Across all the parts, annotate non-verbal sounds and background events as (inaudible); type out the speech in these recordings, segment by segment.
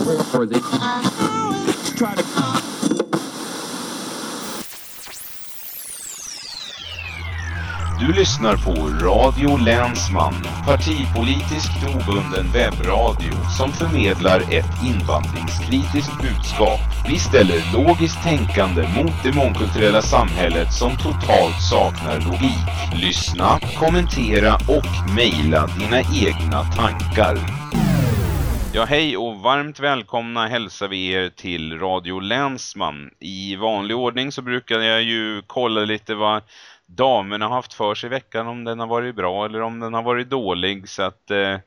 Or they try to Du lyssnar på Radio Länsman, partipolitiskt obunden webbradio som förmedlar ett invandringskritiskt budskap. Vi ställer logiskt tänkande mot det mångkulturella samhället som totalt saknar logik. Lyssna, kommentera och mejla dina egna tankar. Ja, hej och varmt välkomna hälsar vi er till Radio Länsman. I vanlig ordning så brukar jag ju kolla lite vad damerna har haft för sig i veckan, om den har varit bra eller om den har varit dålig. Så att eh,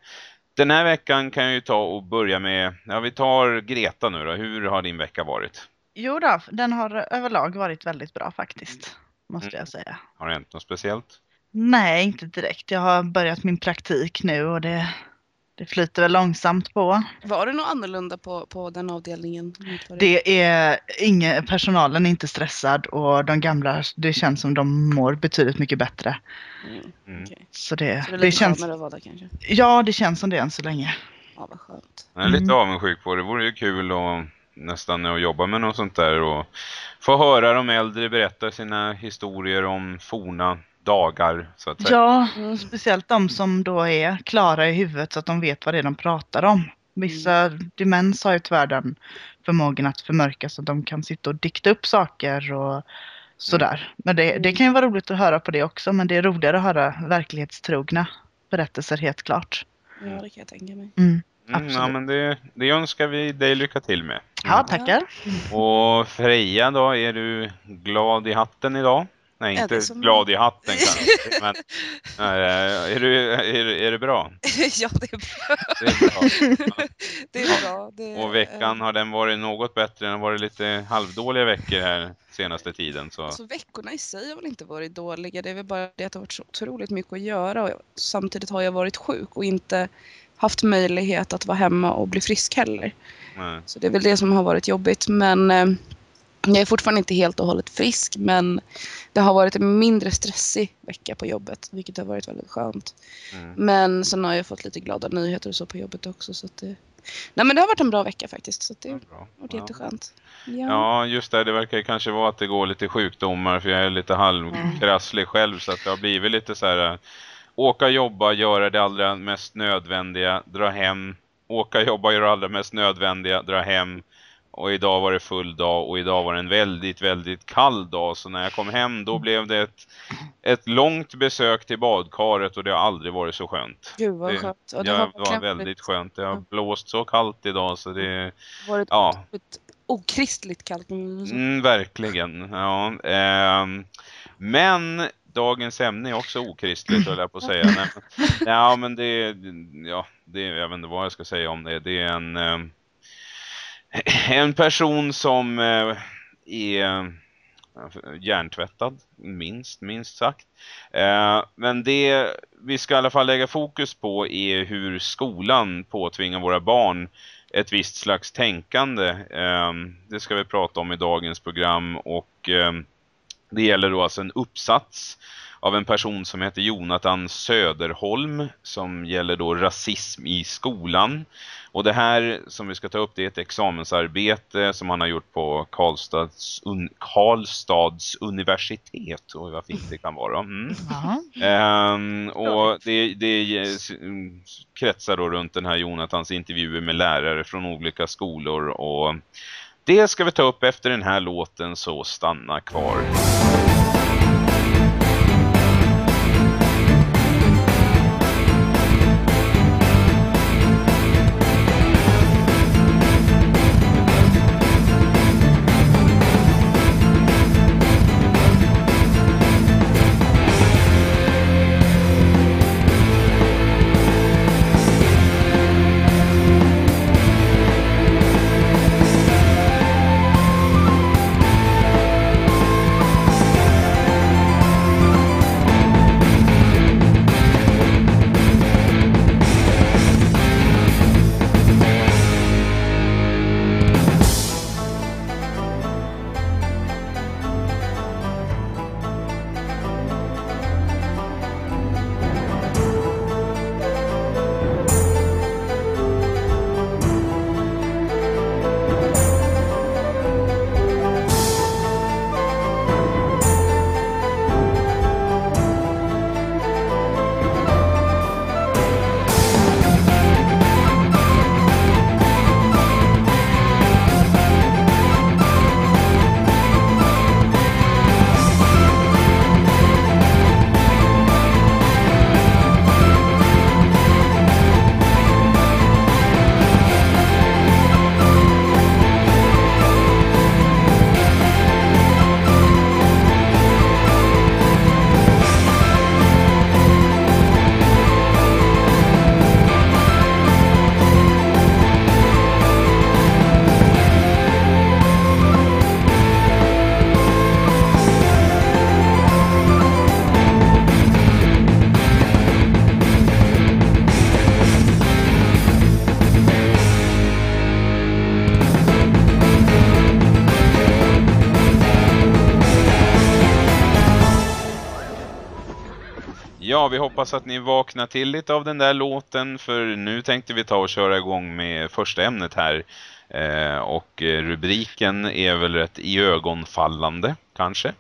den här veckan kan jag ju ta och börja med, ja vi tar Greta nu då. Hur har din vecka varit? Jo då, den har överlag varit väldigt bra faktiskt, måste jag säga. Har det hänt något speciellt? Nej, inte direkt. Jag har börjat min praktik nu och det, det flyter väl långsamt på. Var det något annorlunda på, på den avdelningen? Det är ingen, personalen är inte stressad och de gamla, det känns som de mår betydligt mycket bättre. Mm, Mm. Så det, Så det det, lite känns, att vara där kanske? ja det känns som det än så länge. Ja, vad skönt. Jag är lite Mm. avundsjuk på det. Det vore ju kul att nästan att jobba med något sånt där och få höra de äldre berätta sina historier om forna dagar så att säga. Ja, Mm. speciellt de som då är klara i huvudet så att de vet vad det är de pratar om. Vissa demens har ju tyvärr den förmågan att förmörka så att de kan sitta och dikta upp saker och sådär. Men det, det kan ju vara roligt att höra på det också men det är roligare att höra verklighetstrogna berättelser helt klart. Ja, det kan jag tänka mig. Mm. Mm, ja, men det, det önskar vi dig lycka till med. Ja, tackar. Och Freja då, är du glad i hatten idag? Nej, Ja, inte som- glad i hatten kanske, (laughs) men äh, är, du, är, är det bra? (laughs) ja, det är bra. Det är bra. (laughs) Det är bra. Det, Och veckan, har den varit något bättre? Den har varit lite halvdåliga veckor här senaste tiden. Så. Alltså veckorna i sig har väl inte varit dåliga. Det är väl bara det att det har varit så otroligt mycket att göra. Och samtidigt har jag varit sjuk och inte haft möjlighet att vara hemma och bli frisk heller. Nej. Så det är väl det som har varit jobbigt. Men eh, jag är fortfarande inte helt och hållet frisk. Men det har varit en mindre stressig vecka på jobbet. Vilket har varit väldigt skönt. Mm. Men sen har jag fått lite glada nyheter och så på jobbet också. Så det... Nej men det har varit en bra vecka faktiskt. Så det har varit Ja. jätteskönt. Ja. Ja, just det. Det verkar kanske vara att det går lite sjukdomar för jag är lite halvkrasslig själv så att det har blivit lite så här äh, åka jobba, göra det allra mest nödvändiga, dra hem, åka jobba, göra det allra mest nödvändiga, dra hem. Och idag var det full dag och idag var det en väldigt, väldigt kall dag. Så när jag kom hem då blev det ett, ett långt besök till badkaret och det har aldrig varit så skönt. Gud vad Det- skönt. Och det har var verkligen väldigt skönt. Det har blåst så kallt idag så det varit Ja. otroligt okristligt kallt. Mm. Mm, verkligen, ja. Ehm, men dagens ämne är också okristligt höll jag på att säga. Nej, men, ja, men det är, ja, det jag vet inte vad jag ska säga om det. Det är en, ehm, en person som eh, är eh, hjärntvättad, minst, minst sagt. Eh, men det vi ska i alla fall lägga fokus på är hur skolan påtvingar våra barn ett visst slags tänkande. Det ska vi prata om i dagens program och det gäller då alltså en uppsats av en person som heter Jonathan Söderholm som gäller då rasism i skolan. Och det här som vi ska ta upp det är ett examensarbete som han har gjort på Karlstads, un, Karlstads universitet. Och vad fint det kan vara. Mm. Ehm, och det, det mm, kretsar då runt den här Jonathans intervjuer med lärare från olika skolor och det ska vi ta upp efter den här låten så stanna kvar. Hoppas att ni vaknar till lite av den där låten för nu tänkte vi ta och köra igång med första ämnet här. Eh, och eh, rubriken är väl rätt iögonfallande, kanske.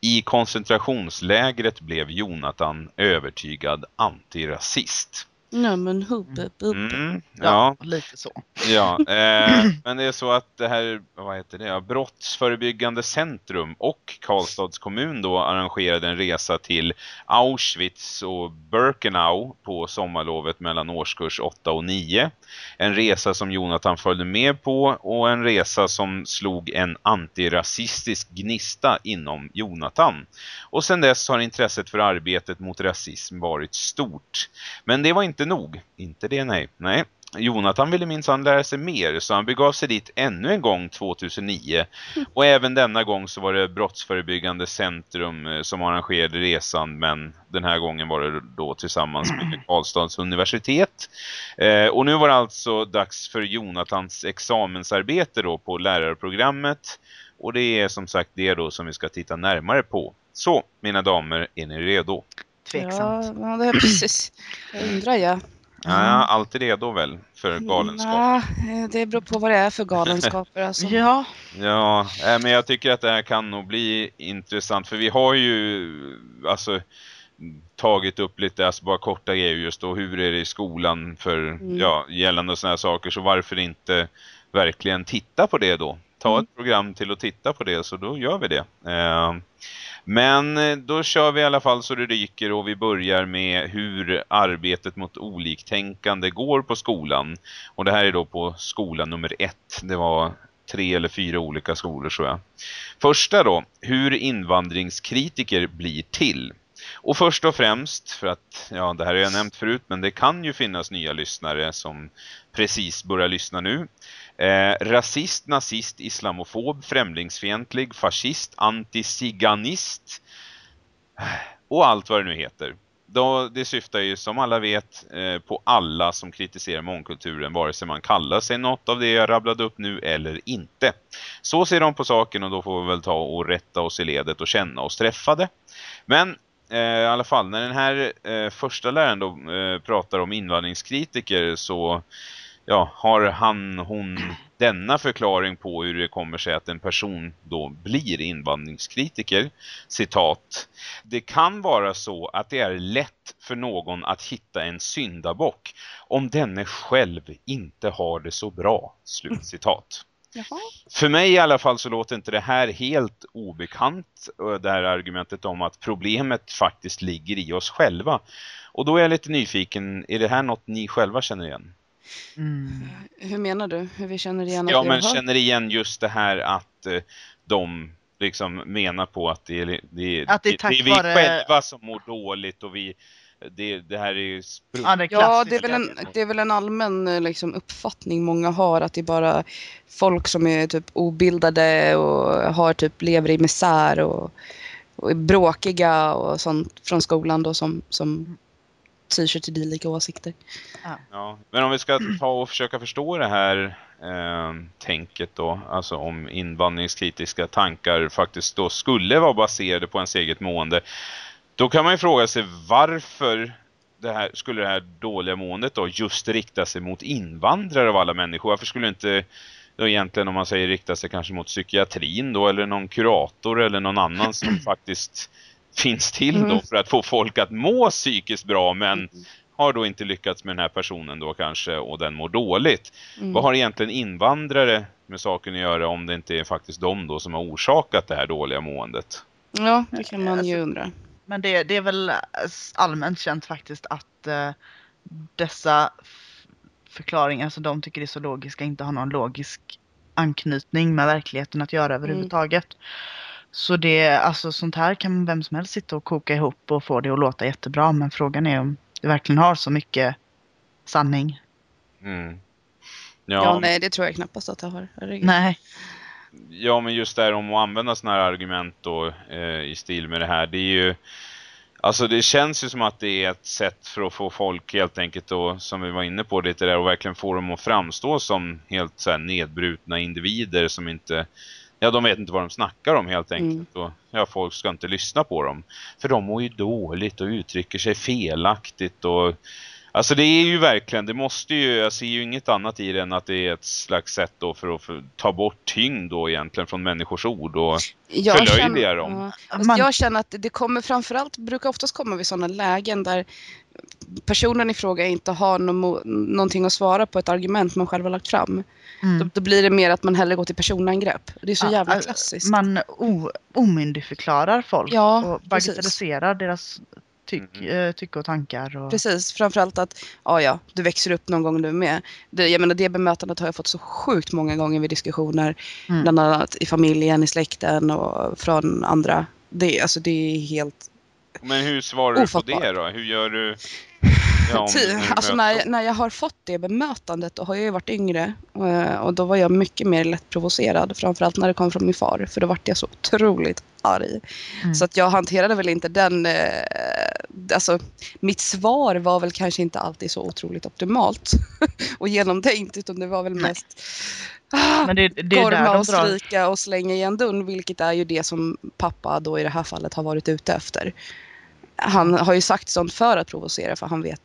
I koncentrationslägret blev Jonathan övertygad antirasist. Ja men hubbe bubbe. Mm, Ja, ja, lite så. ja. (laughs) Eh, men det är så att det här, vad heter det, Brottsförebyggande centrum och Karlstads kommun då arrangerade en resa till Auschwitz och Birkenau på sommarlovet mellan årskurs 8 och 9. En resa som Jonathan följde med på och en resa som slog en antirasistisk gnista inom Jonathan. Och sedan dess har intresset för arbetet mot rasism varit stort. Men det var inte nog. Inte det, nej. Nej. Jonathan ville minsann lära sig mer så han begav sig dit ännu en gång 2009 och även denna gång så var det Brottsförebyggande centrum eh, som arrangerade resan men den här gången var det då tillsammans med (clears throat) Karlstads universitet eh, och nu var det alltså dags för Jonathans examensarbete då på lärarprogrammet och det är som sagt det då som vi ska titta närmare på. Så, mina damer, är ni redo? Tveksamt. Ja, ja, det är precis. (clears throat) Jag undrar jag. Ja, alltid redo väl för galenskap. Ja, eh, det beror på vad det är för galenskaper alltså. (laughs) Ja, Ja, äh, men jag tycker att det här kan nog bli intressant för vi har ju alltså tagit upp lite, alltså bara korta grejer just då, hur är det i skolan för, Mm. ja, gällande sådana här saker så varför inte verkligen titta på det då? Ta Mm. ett program till att titta på det så då gör vi det. Eh, men eh, då kör vi i alla fall så det ryker och vi börjar med hur arbetet mot oliktänkande går på skolan. Och det här är då på skola nummer ett. Det var tre eller fyra olika skolor tror jag. Första då, hur invandringskritiker blir till. Och först och främst, för att ja, det här har jag nämnt förut, men det kan ju finnas nya lyssnare som precis börjar lyssna nu. Eh, rasist, nazist, islamofob, främlingsfientlig, fascist, antisiganist och allt vad det nu heter. Då, det syftar ju som alla vet eh, på alla som kritiserar mångkulturen vare sig man kallar sig något av det jag rabblade upp nu eller inte. Så ser de på saken och då får vi väl ta och rätta oss i ledet och känna oss träffade. Men eh, i alla fall när den här eh, första läraren då eh, pratar om invandringskritiker så ja, har han, hon denna förklaring på hur det kommer sig att en person då blir invandringskritiker. Citat. Det kan vara så att det är lätt för någon att hitta en syndabock om denne själv inte har det så bra. Slut (laughs) citat. Jaha. För mig i alla fall så låter inte det här helt obekant, eh, det här argumentet om att problemet faktiskt ligger i oss själva. Och då är jag lite nyfiken, är det här något ni själva känner igen? mm. Hur menar du? Hur vi känner igen att Ja, men känner igen just det här att eh, de liksom menar på att det är, det, Att det är det, är vi vare- själva som mår dåligt och vi, det, det här är sprutt. ja, det är Ja, det är, väl en, det är väl en allmän eh, liksom, uppfattning många har att det är bara folk som är typ obildade och har typ lever i misär och, och är bråkiga och sånt från skolan då som, som tyr sig till dylika åsikter. Ja, men om vi ska ta och försöka förstå det här eh, tänket då, alltså om invandringskritiska tankar faktiskt då skulle vara baserade på ens eget mående. Då kan man ju fråga sig varför det här, skulle det här dåliga måendet då just rikta sig mot invandrare av alla människor? Varför skulle inte då egentligen om man säger rikta sig kanske mot psykiatrin då eller någon kurator eller någon annan som (clears throat) faktiskt finns till då Mm. för att få folk att må psykiskt bra men Mm. har då inte lyckats med den här personen då kanske och den mår dåligt. Mm. Vad har egentligen invandrare med saken att göra om det inte är faktiskt de då som har orsakat det här dåliga måendet? Ja, det kan man ju Alltså- undra. Men det, det är väl eh, allmänt känt faktiskt att eh, dessa förklaringar som de tycker är så logiska inte har någon logisk anknytning med verkligheten att göra överhuvudtaget. Så det, alltså sånt här kan vem som helst sitta och koka ihop och få det att låta jättebra. Men frågan är om det verkligen har så mycket sanning. Mm. Ja, Ja, nej, det tror jag knappast att det har. Herregud. Nej. Ja, men just där om att använda sådana här argument då eh, i stil med det här, det är ju Alltså det känns ju som att det är ett sätt för att få folk helt enkelt då, som vi var inne på lite där och verkligen få dem att framstå som helt så här nedbrutna individer som inte, ja de vet inte vad de snackar om helt enkelt. Och ja, folk ska inte lyssna på dem. För de mår ju dåligt och uttrycker sig felaktigt och Alltså det är ju verkligen, det måste ju, jag ser ju inget annat i det än att det är ett slags sätt då för att för, ta bort tyngd då egentligen från människors ord och Jag förlöjliga känner- dem. ja. Fast Man- Jag känner att det kommer framförallt, brukar oftast komma vid sådana lägen där personen i fråga inte har no någonting att svara på ett argument man själv har lagt fram. Mm. Då, då blir det mer att man hellre går till personangrepp. Det är så Ja, jävla alltså, klassiskt. Man o, omyndigförklarar folk Ja, och bagatelliserar deras tyck, Mm. tycke och tankar. Och... Precis, framförallt att ja, ja, du växer upp någon gång du med. Det, jag menar det bemötandet har jag fått så sjukt många gånger vid diskussioner. Mm. Bland annat i familjen, i släkten och från andra. Det, alltså, det är helt... Men hur svarar du på det då? Hur gör du? Ja, alltså när, jag- när jag har fått det bemötandet då har jag ju varit yngre. eh, Och då var jag mycket mer lättprovocerad. Framförallt när det kom från min far. För då vart jag så otroligt arg. Mm. Så att jag hanterade väl inte den... Eh, alltså, mitt svar var väl kanske inte alltid så otroligt optimalt (laughs) och genomtänkt. Utan det var väl Nej. mest... Ah, Men det, det är där Gorma och skrika och slänga igen dörren, vilket är ju det som pappa då i det här fallet har varit ute efter. Han har ju sagt sånt för att provocera för han vet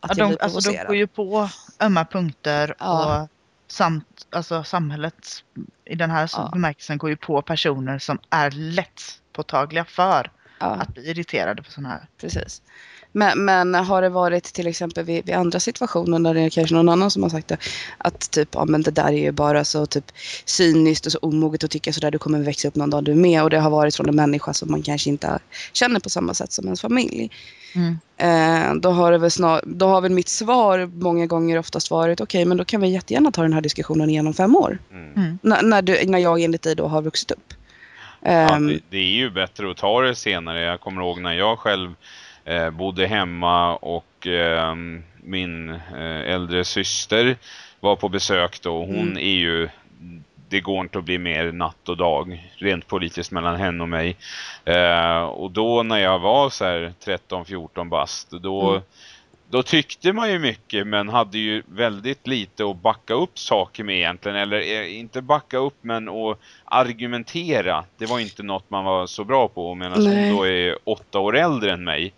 att Ja, jag de, blir alltså, de går ju på ömma punkter Ja. och samt, alltså, samhället i den här Ja. bemärkelsen går ju på personer som är lättpåtagliga för ja, att bli irriterade på sådana här. precis. Men, men har det varit till exempel vid, vid andra situationer där det är kanske någon annan som har sagt det, att typ, ja men det där är ju bara så typ cyniskt och så omoget att tycka sådär, du kommer växa upp någon dag du är med och det har varit från en människa som man kanske inte känner på samma sätt som ens familj. Mm. Eh, då, har det väl snar, då har väl mitt svar många gånger oftast varit okej men då kan vi jättegärna ta den här diskussionen igen om fem år. Mm. Mm. N- när, du, när jag enligt dig då har vuxit upp. Ja, Ehm, det, det är ju bättre att ta det senare. Jag kommer ihåg när jag själv eh, bodde hemma och eh, min eh, äldre syster var på besök då. Hon Mm. är ju, det går inte att bli mer natt och dag rent politiskt mellan henne och mig. Eh, och då när jag var så här 13-14 bast, då Mm. Då tyckte man ju mycket men hade ju väldigt lite att backa upp saker med egentligen. Eller eh, inte backa upp men att argumentera. Det var inte något man var så bra på. Medan Nej. hon då är åtta år äldre än mig.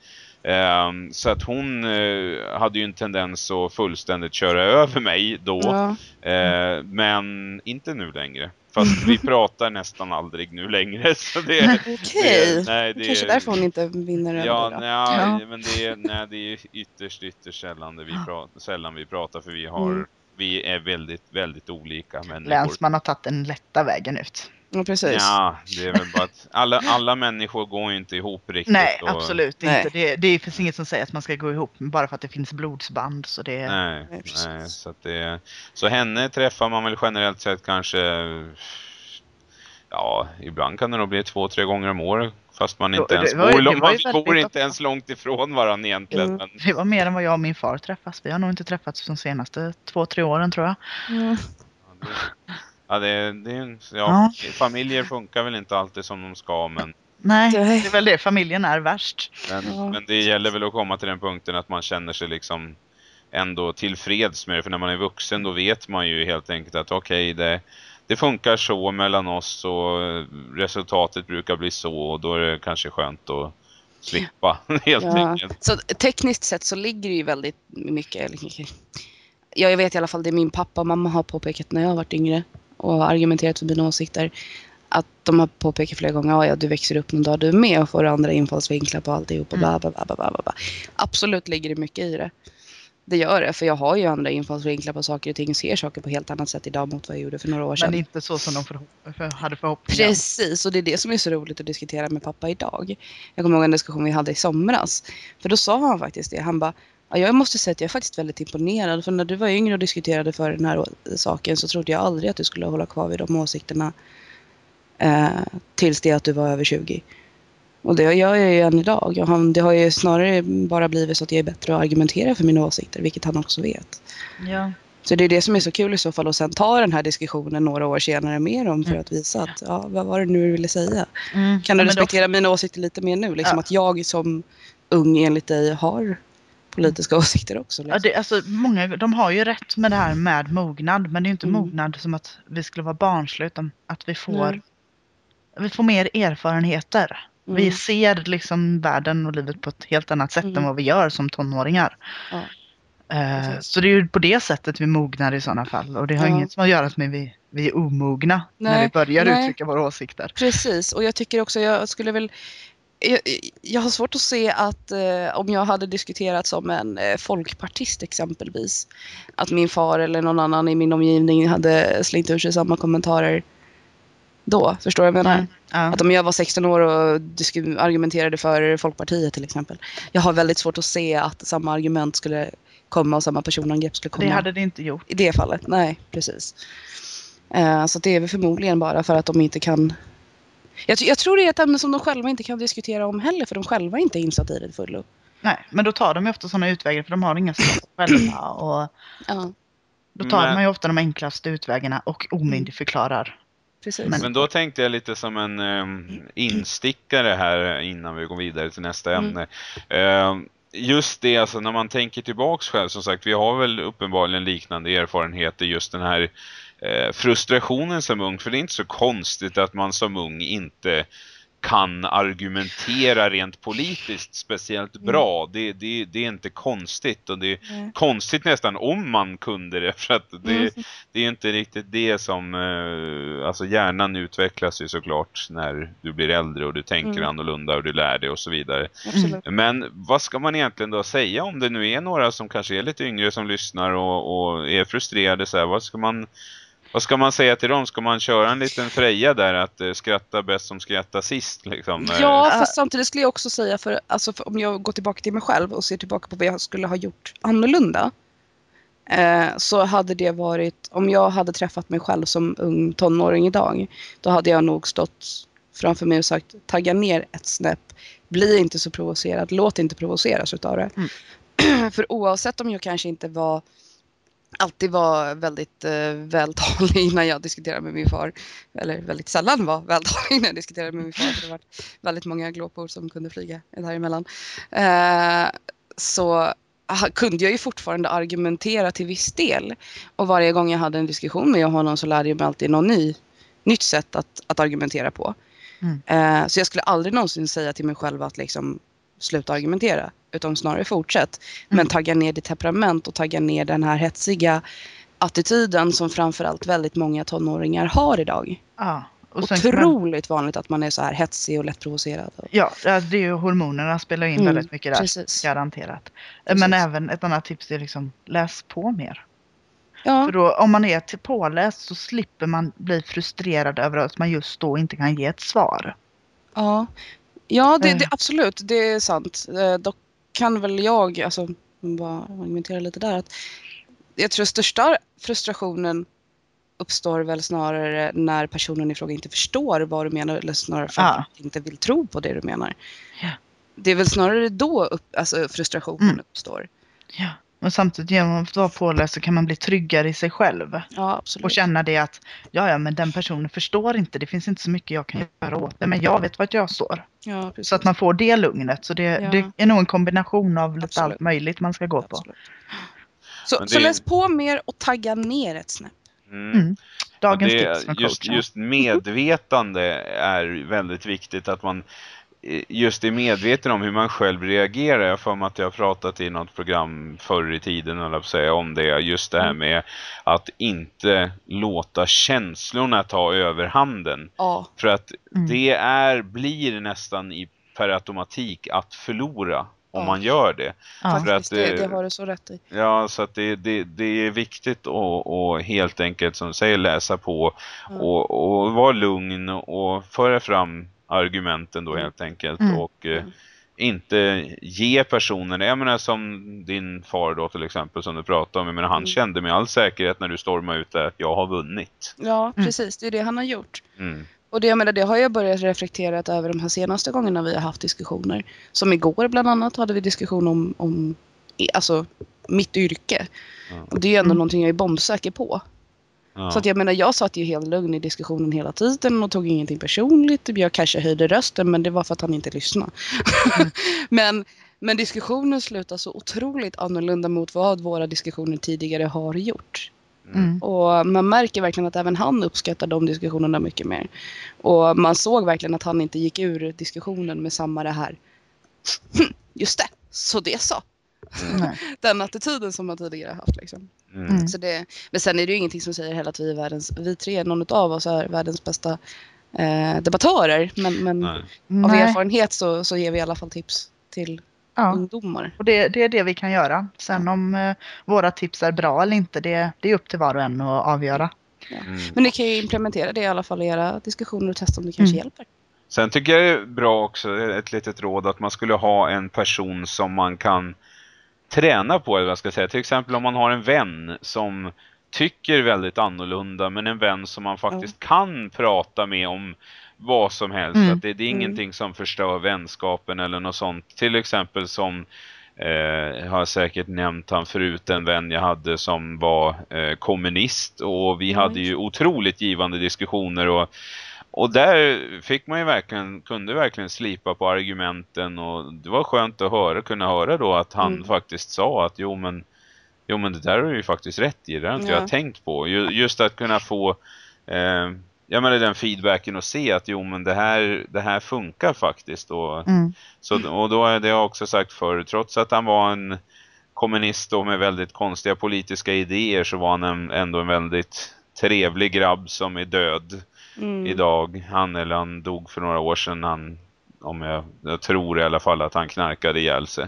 Ehm, så att hon eh, hade ju en tendens att fullständigt köra över mig då. ja, Eh, men inte nu längre. Fast vi (laughs) pratar nästan aldrig nu längre. (laughs) Så det, Okej. det, nej, det Kanske därför hon inte vinner över Ja, då. nej, Ja. men det är, nej, det är ytterst, ytterst sällan, vi pratar, sällan vi pratar för vi har Mm. vi är väldigt, väldigt olika människor. Länsman har tagit den lätta vägen ut. Ja, precis. Ja, det är väl bara att alla, alla människor går ju inte ihop riktigt. Nej, och, absolut Nej. inte. Det, det finns inget som säger att man ska gå ihop bara för att det finns blodsband. Så det, Nej, Nej, nej, så att det, så henne träffar man väl generellt sett kanske ja, ibland kan det nog bli två, tre gånger om året fast man inte ens ju- bor, man bor inte ens långt ifrån varandra egentligen. Mm. Men, det var mer än vad jag och min far träffas. Vi har nog inte träffats de senaste två, tre åren tror jag. Mm. Ja, det, det, är en- ja, Ja. familjer funkar väl inte alltid som de ska, men, Nej, det är (laughs) väl det. Familjen är värst. men, Ja. men det gäller väl att komma till den punkten att man känner sig liksom ändå tillfreds med det. För när man är vuxen då vet man ju helt enkelt att okej, det, det funkar så mellan oss och resultatet brukar bli så och då är det kanske skönt att slippa (laughs) helt Ja. enkelt. Så tekniskt sett så ligger det ju väldigt mycket... eller mycket- Ja, jag vet i alla fall det min pappa och mamma har påpekat när jag har varit yngre och argumenterat för mina åsikter. Att de har påpekat flera gånger att ja, du växer upp någon dag du är med och får andra infallsvinklar på alltihop. Och bla, bla, bla, bla, bla, bla. Absolut ligger det mycket i det. Det gör det, för jag har ju andra infallsvinklar på saker och ting och ser saker på helt annat sätt idag mot vad jag gjorde för några år sedan. Men inte så som de förhopp- för, hade förhoppningar. Precis, och det är det som är så roligt att diskutera med pappa idag. Jag kommer ihåg en diskussion vi hade i somras. För då sa han faktiskt det. Han bara, ja, jag måste säga att jag är faktiskt väldigt imponerad. För när du var yngre och diskuterade för den här saken så trodde jag aldrig att du skulle hålla kvar vid de åsikterna. Eh, tills det att du var över 20. Och det gör jag ju än idag. Och han, det har ju snarare bara blivit så att jag är bättre att argumentera för mina åsikter, vilket han också vet. Ja. Så det är det som är så kul i så fall att sen ta den här diskussionen några år senare mer om för Mm. att visa att ja, vad var det nu du ville säga? Mm. Kan du Ja, respektera mina åsikter lite mer nu? Liksom Ja. att jag som ung enligt dig har politiska (laughs) åsikter också. Ja, Liksom. det, alltså, många, de har ju rätt med det här med mognad. Men det är ju inte Mm. mognad som att vi skulle vara barnsliga utan att vi får Nej. vi får mer erfarenheter. Vi Mm. ser liksom världen och livet på ett helt annat sätt Mm. än vad vi gör som tonåringar. Ja, precis. så det är ju på det sättet vi mognar i sådana fall. Och det har Ja. inget som att göra med att vi, vi är omogna när Nej, vi börjar nej. uttrycka våra åsikter. Precis, och jag tycker också, jag skulle väl jag, jag har svårt att se att eh, om jag hade diskuterat som en eh, folkpartist exempelvis, att min far eller någon annan i min omgivning hade slängt ur sig samma kommentarer då. Förstår du vad jag menar? Nej. Ja. Att om jag var 16 år och argumenterade för Folkpartiet till exempel. Jag har väldigt svårt att se att samma argument skulle komma och samma personangrepp skulle komma. Det hade det inte gjort. I det fallet, nej precis. Eh, så det är väl förmodligen bara för att de inte kan... Jag, jag tror det är ett ämne som de själva inte kan diskutera om heller för de själva inte är insatta i det fullo. Nej, men då tar de ju ofta sådana utvägar för de har inga svar själva. (clears throat) Och Ja, då tar Men- man ju ofta de enklaste utvägarna och omyndigförklarar. precis. Men- Men då tänkte jag lite som en um, instickare här innan vi går vidare till nästa Mm. ämne. Ehm, just det, alltså när man tänker tillbaks själv, som sagt, vi har väl uppenbarligen liknande erfarenheter, just den här eh, frustrationen som ung, för det är inte så konstigt att man som ung inte kan argumentera rent politiskt speciellt Mm. bra. Det, det, det är inte konstigt och det är Nej. konstigt nästan om man kunde det (laughs) för att det, Mm. det är inte riktigt det som, eh, alltså hjärnan utvecklas ju såklart när du blir äldre och du tänker Mm. annorlunda och du lär dig och så vidare. (clears throat) Men vad ska man egentligen då säga om det nu är några som kanske är lite yngre som lyssnar och, och är frustrerade så här, vad ska man vad ska man säga till dem? Ska man köra en liten Freja där att eh, skratta bäst som skrattar sist liksom? Eh, Ja, Äh. fast samtidigt skulle jag också säga för, alltså för om jag går tillbaka till mig själv och ser tillbaka på vad jag skulle ha gjort annorlunda. Eh, så hade det varit, om jag hade träffat mig själv som ung tonåring idag. Då hade jag nog stått framför mig och sagt tagga ner ett snäpp. Bli inte så provocerad, låt inte provoceras utav det. (clears throat) för oavsett om jag kanske inte var alltid var väldigt eh, vältalig (laughs) när jag diskuterade med min far. Eller väldigt sällan var vältalig (laughs) när jag diskuterade med min far. För det var väldigt många glåpord som kunde flyga däremellan. Eh, så kunde jag ju fortfarande argumentera till viss del. Och varje gång jag hade en diskussion med honom så lärde jag mig alltid något ny, nytt sätt att, att argumentera på. Mm. Eh, så jag skulle aldrig någonsin säga till mig själv att liksom sluta argumentera. Utan snarare fortsätt. Men Mm. tagga ner ditt temperament och tagga ner den här hetsiga attityden som framförallt väldigt många tonåringar har idag. Ja. Och kan man, Otroligt vanligt att man är så här hetsig och lättprovocerad. ja, det är ju hormonerna spelar in Mm, väldigt mycket där. Precis. Garanterat. Precis. Men även ett annat tips är liksom läs på mer. Ja, För då, om man är till påläst så slipper man bli frustrerad över att man just då inte kan ge ett svar. ja. Ja det, Eh. det, absolut. Det är sant. Eh, Dock kan väl jag, alltså, bara argumentera lite där. Att jag tror största frustrationen uppstår väl snarare när personen i fråga inte förstår vad du menar eller snarare för att Ja. inte vill tro på det du menar. Ja. Det är väl snarare då upp, alltså, frustrationen Mm. uppstår. Ja. Och samtidigt genom att vara påläst så kan man bli tryggare i sig själv. Ja, absolut. Och känna det att ja, ja, men den personen förstår inte. Det finns inte så mycket jag kan göra åt det. Men jag vet vart jag står. ja. Så att man får det lugnet. Så det, Ja. det är nog en kombination av lite Absolut. allt möjligt man ska gå på. Absolut. Så, Men så det- läs på mer och tagga ner ett snäpp. mm. Mm. Dagens det, tips från just, just medvetande är väldigt viktigt att man just är medveten om hur man själv reagerar. Jag för att jag har pratat i något program förr i tiden eller säga om det. Just det här Mm. med att inte låta känslorna ta överhanden. Ja, För att Mm. det är, blir nästan i per automatik att förlora om Ja. man gör det. ja. för att. Det, det- det har du så rätt i. Ja, så att det, det, det är viktigt att, att helt enkelt som säger läsa på Ja. och, och vara lugn och föra fram argumenten då Mm. helt enkelt Mm. och eh, Mm. inte ge personen, jag menar som din far då till exempel som du pratade om, jag menar han Mm. kände med all säkerhet när du stormade ut där att jag har vunnit. Ja, Mm. precis. Det är det han har gjort. Mm. Och det, jag menar, det har jag börjat reflektera över de här senaste gångerna vi har haft diskussioner. Som igår bland annat hade vi diskussion om, om alltså, mitt yrke. Och det är ju ändå Mm. någonting jag är bombsäker på. Ja. Så att jag menar, jag satt ju helt lugn i diskussionen hela tiden och tog ingenting personligt. Jag kanske höjde rösten men det var för att han inte lyssnade. Mm. (laughs) men, men diskussionen slutar så otroligt annorlunda mot vad våra diskussioner tidigare har gjort. Mm. Och man märker verkligen att även han uppskattar de diskussionerna mycket mer. Och man såg verkligen att han inte gick ur diskussionen med samma det här. "Hm, (sniffs) Just det, så det så. Nej. Den attityden som man tidigare haft liksom. Mm. Mm. Så det, men sen är det ju ingenting som säger heller att vi är världens, vi tre, någon av oss är världens bästa eh, debattörer. Men, men av Nej. erfarenhet så, så ger vi i alla fall tips till Ja. ungdomar. Och det, det är det vi kan göra. Sen om eh, våra tips är bra eller inte, det, det är upp till var och en att avgöra. Mm. Men ni kan ju implementera det i alla fall i era diskussioner och testa om det kanske Mm. hjälper. Sen tycker jag det är bra också, ett litet råd, att man skulle ha en person som man kan träna på, eller vad jag ska säga. Till exempel om man har en vän som tycker väldigt annorlunda, men en vän som man faktiskt kan prata med om vad som helst. Mm. Att det, det är Mm. ingenting som förstör vänskapen eller något sånt. Till exempel som eh, jag har säkert nämnt han förut, en vän jag hade som var eh, kommunist och vi Mm. hade ju otroligt givande diskussioner och och där fick man ju verkligen, kunde verkligen slipa på argumenten och det var skönt att höra, kunna höra då att han Mm. faktiskt sa att jo men, jo men det där har du ju faktiskt rätt i, det har inte Ja. jag tänkt på. Ju, just att kunna få, eh, jag menar den feedbacken och se att jo men det här, det här funkar faktiskt och, Mm. så, och då är det jag också sagt förr, trots att han var en kommunist och med väldigt konstiga politiska idéer så var han en, ändå en väldigt trevlig grabb som är död Mm. idag. Han eller han dog för några år sedan. Han, om jag, jag tror i alla fall att han knarkade ihjäl sig.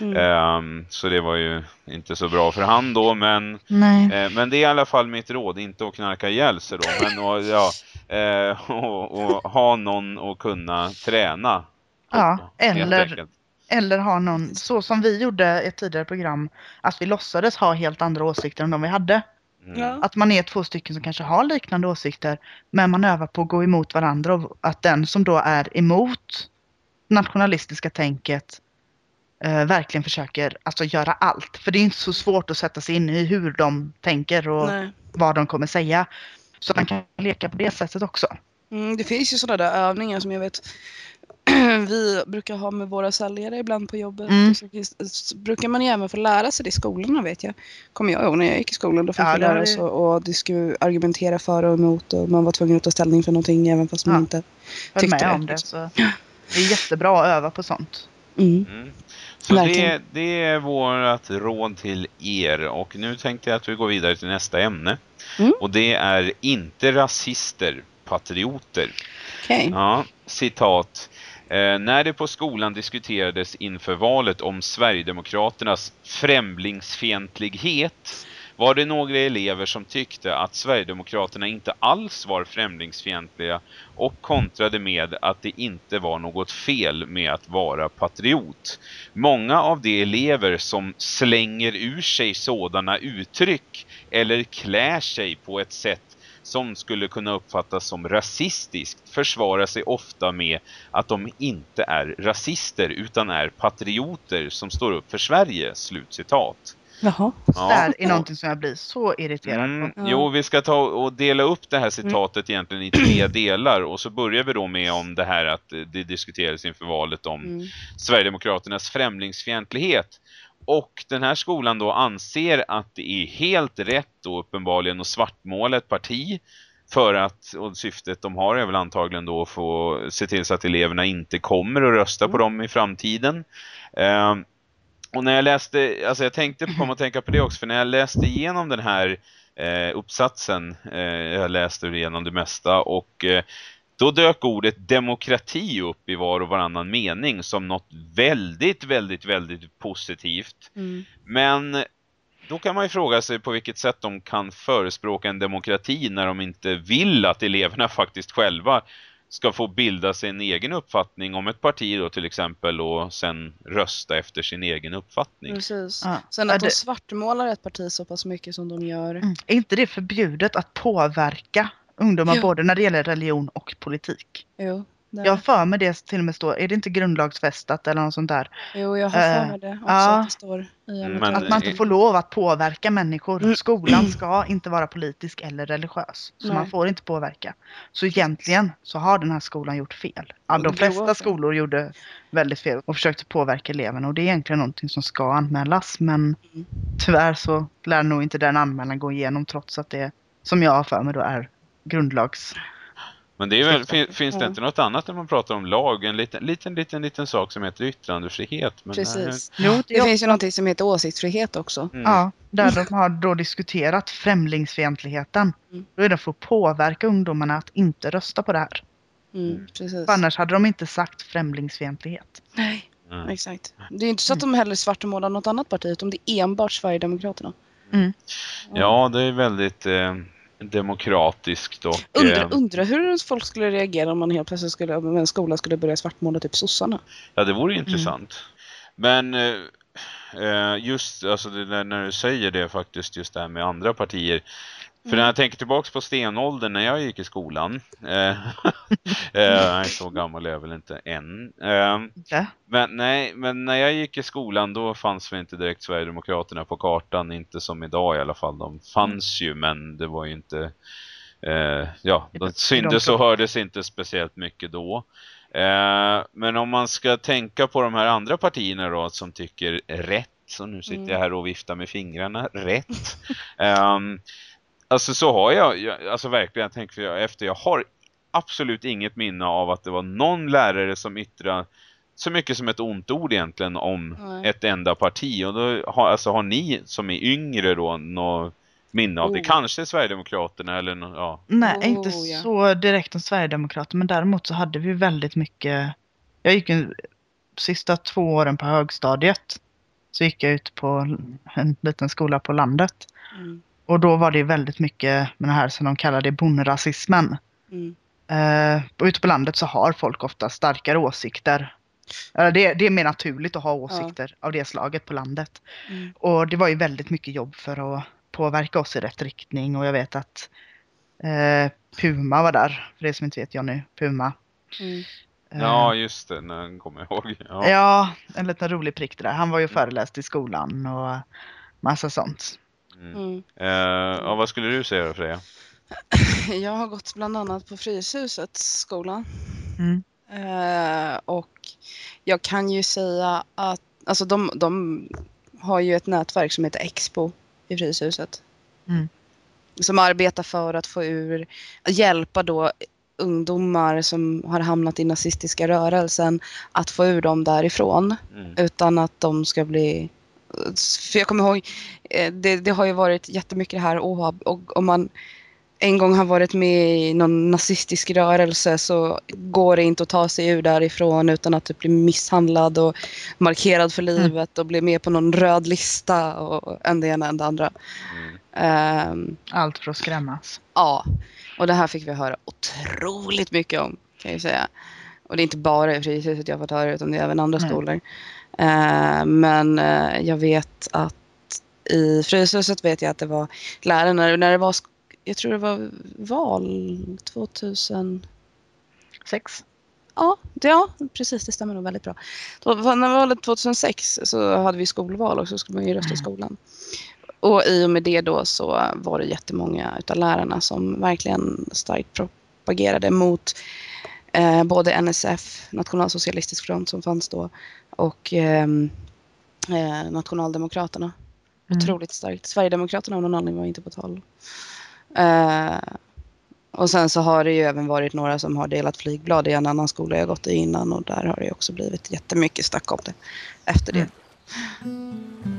Mm. Ehm, så det var ju inte så bra för han då. Men, eh, men det är i alla fall mitt råd. Inte att knarka ihjäl sig då. Men och, ja, eh, (laughs) och, och ha någon att kunna träna. Ja, helt eller-. Eller ha någon, så som vi gjorde i ett tidigare program, att vi låtsades ha helt andra åsikter än de vi hade. Mm. Att man är två stycken som kanske har liknande åsikter, men man övar på att gå emot varandra och att den som då är emot nationalistiska tänket eh, verkligen försöker alltså göra allt. För det är inte så svårt att sätta sig in i hur de tänker och Nej. vad de kommer säga. Så man kan leka på det sättet också. Mm, det finns ju sådana där övningar som jag vet (clears throat) vi brukar ha med våra säljare ibland på jobbet. Mm. Så brukar man ju även få lära sig det i skolorna vet jag. Kommer jag ihåg när jag gick i skolan. Då fick Ja, vi lära oss och, och det skulle argumentera för och emot och man var tvungen att ta ställning för någonting även fast man Ja. inte tyckte med det. om det. Så det är jättebra att öva på sånt. Mm. Mm. Så det, det är vårt råd till er och nu tänkte jag att vi går vidare till nästa ämne. Mm. Och det är inte rasister, patrioter. Okej. Ja, citat. Eh, när det på skolan diskuterades inför valet om Sverigedemokraternas främlingsfientlighet var det några elever som tyckte att Sverigedemokraterna inte alls var främlingsfientliga och kontrade med att det inte var något fel med att vara patriot. Många av de elever som slänger ur sig sådana uttryck eller klär sig på ett sätt som skulle kunna uppfattas som rasistiskt försvarar sig ofta med att de inte är rasister utan är patrioter som står upp för Sverige. Slutcitat. Jaha. Ja. Där är någonting som jag blir så irriterad Mm, på. Jo, vi ska ta och dela upp det här citatet egentligen i tre (clears throat) delar och så börjar vi då med om det här att det diskuterades inför valet om Mm. Sverigedemokraternas främlingsfientlighet. Och den här skolan då anser att det är helt rätt då uppenbarligen att svartmåla ett parti för att, och syftet de har är väl antagligen då att få se till så att eleverna inte kommer att rösta på Mm. dem i framtiden. Ehm, och när jag läste, alltså jag tänkte komma att tänka på det också, för när jag läste igenom den här eh, uppsatsen, eh, jag läste igenom det mesta och eh, då dök ordet demokrati upp i var och varannan mening som något väldigt, väldigt, väldigt positivt. Mm. Men då kan man ju fråga sig på vilket sätt de kan förespråka en demokrati när de inte vill att eleverna (laughs) faktiskt själva ska få bilda sig en egen uppfattning om ett parti då till exempel och sen rösta efter sin egen uppfattning. Precis. Ja. Sen att de det- svartmålar ett parti så pass mycket som de gör. Mm. Är inte det förbjudet att påverka ungdomar Jo. både när det gäller religion och politik? Jo. där. Jag har för mig det till och med står, är det inte grundlagsfästat eller något sånt där? Jo, jag har för Eh, mig det också ja. att det står i en Men- Att man inte får lov att påverka människor. Mm. Skolan ska inte vara politisk eller religiös. Så Nej. man får inte påverka. Så egentligen så har den här skolan gjort fel. De flesta skolor gjorde väldigt fel och försökte påverka eleverna. Och det är egentligen någonting som ska anmälas. Men Mm. tyvärr så lär nog inte den anmälan gå igenom trots att det, som jag har för mig då, är grundlags... Men det är väl, fin, finns det Ja. inte något annat när man pratar om lag? En liten, liten, liten, liten sak som heter yttrandefrihet. Men, Precis. Jo, Det finns ju någonting som heter åsiktsfrihet också. eh, mm. Ja, där de har då diskuterat främlingsfientligheten. Mm. Då är det för att påverka ungdomarna att inte rösta på det här. Mm. För annars hade de inte sagt främlingsfientlighet. Nej, Mm. exakt. Det är inte så att de heller svartmålar något annat parti, utan det är enbart Sverigedemokraterna. Ja, det är väldigt eh, demokratiskt och... Undra, eh, undra hur folk skulle reagera om man helt plötsligt skulle, om en skola skulle börja svartmåla typ sossarna. Ja, det vore Mm. intressant. Men eh, eh, just alltså när du säger det faktiskt, just det här med andra partier. För Mm. när jag tänker tillbaks på stenåldern när jag gick i skolan. Eh, (laughs) eh, nej, så gammal är jag väl inte än. Eh, Ja. men, nej, men när jag gick i skolan då fanns väl inte direkt Sverigedemokraterna på kartan. Inte som idag i alla fall. De fanns ju men det var ju inte... Eh, ja, de de och hördes inte speciellt mycket då. Eh, men om man ska tänka på de här andra partierna då som tycker rätt. Så nu sitter Mm. jag här och viftar med fingrarna. Rätt. Ehm, alltså så har jag, jag alltså verkligen, jag tänker jag efter, jag har absolut inget minne av att det var någon lärare som yttrade så mycket som ett ont ord egentligen om Nej. ett enda parti. Och då har, alltså, har ni som är yngre då något minne av det? Oh. Kanske Sverigedemokraterna eller ja. Nej, Oh, inte ja. så direkt om Sverigedemokrater. Men däremot så hade vi väldigt mycket. Jag gick ju sista två åren på högstadiet. Så gick jag ut på en liten skola på landet. Mm. Och då var det väldigt mycket med det här som de kallar det bondrasismen. Mm. Och ute på landet så har folk ofta starkare åsikter. Eh, det, det är mer naturligt att ha åsikter av det slaget på landet. Mm. Och det var ju väldigt mycket jobb för att påverka oss i rätt riktning. Och jag vet att eh, Puma var där, för det som inte vet jag nu, Puma. Mm. Eh, ja, just det, när kommer jag ihåg. Ja. ja, en liten rolig prick det där. Han var ju föreläst i skolan och massa sånt. Mm. Mm. Eh, ja, vad skulle du säga Freja? (laughs) Jag har gått bland annat på Fryshusets skola. Mm. Eh, och jag kan ju säga att alltså de, de har ju ett nätverk som heter Expo i Fryshuset. Mm. Som arbetar för att få ur, hjälpa då ungdomar som har hamnat i nazistiska rörelsen att få ur dem därifrån Mm. utan att de ska bli... För jag kommer ihåg, eh, det, det har ju varit jättemycket det här och, och om man en gång har varit med i någon nazistisk rörelse så går det inte att ta sig ur därifrån utan att typ bli misshandlad och markerad för livet och bli med på någon röd lista och en det ena än det andra. Mm. Ehm, Allt för att skrämmas. Ja, och det här fick vi höra otroligt mycket om kan jag säga. Och det är inte bara i Fryshuset jag fått höra utan det är även andra Nej. skolor. Eh, men eh, jag vet att i Fryshuset vet jag att det var lärarna, när det var, jag tror det var val 2000 Sex. Ja, det, ja, precis. Det stämmer nog väldigt bra. Då, när valet 2006 så hade vi skolval och så skulle man ju rösta i Mm. skolan. Och i och med det då så var det jättemånga utav lärarna som verkligen starkt propagerade mot eh, både NSF, Nationalsocialistisk front som fanns då, och ehm, eh, Nationaldemokraterna. Mm. Otroligt starkt. Sverigedemokraterna av någon anledning var inte på tal. Eh, och sen så har det ju även varit några som har delat flygblad i en annan skola jag gått i innan och där har det också blivit jättemycket snack om det efter det. Mm.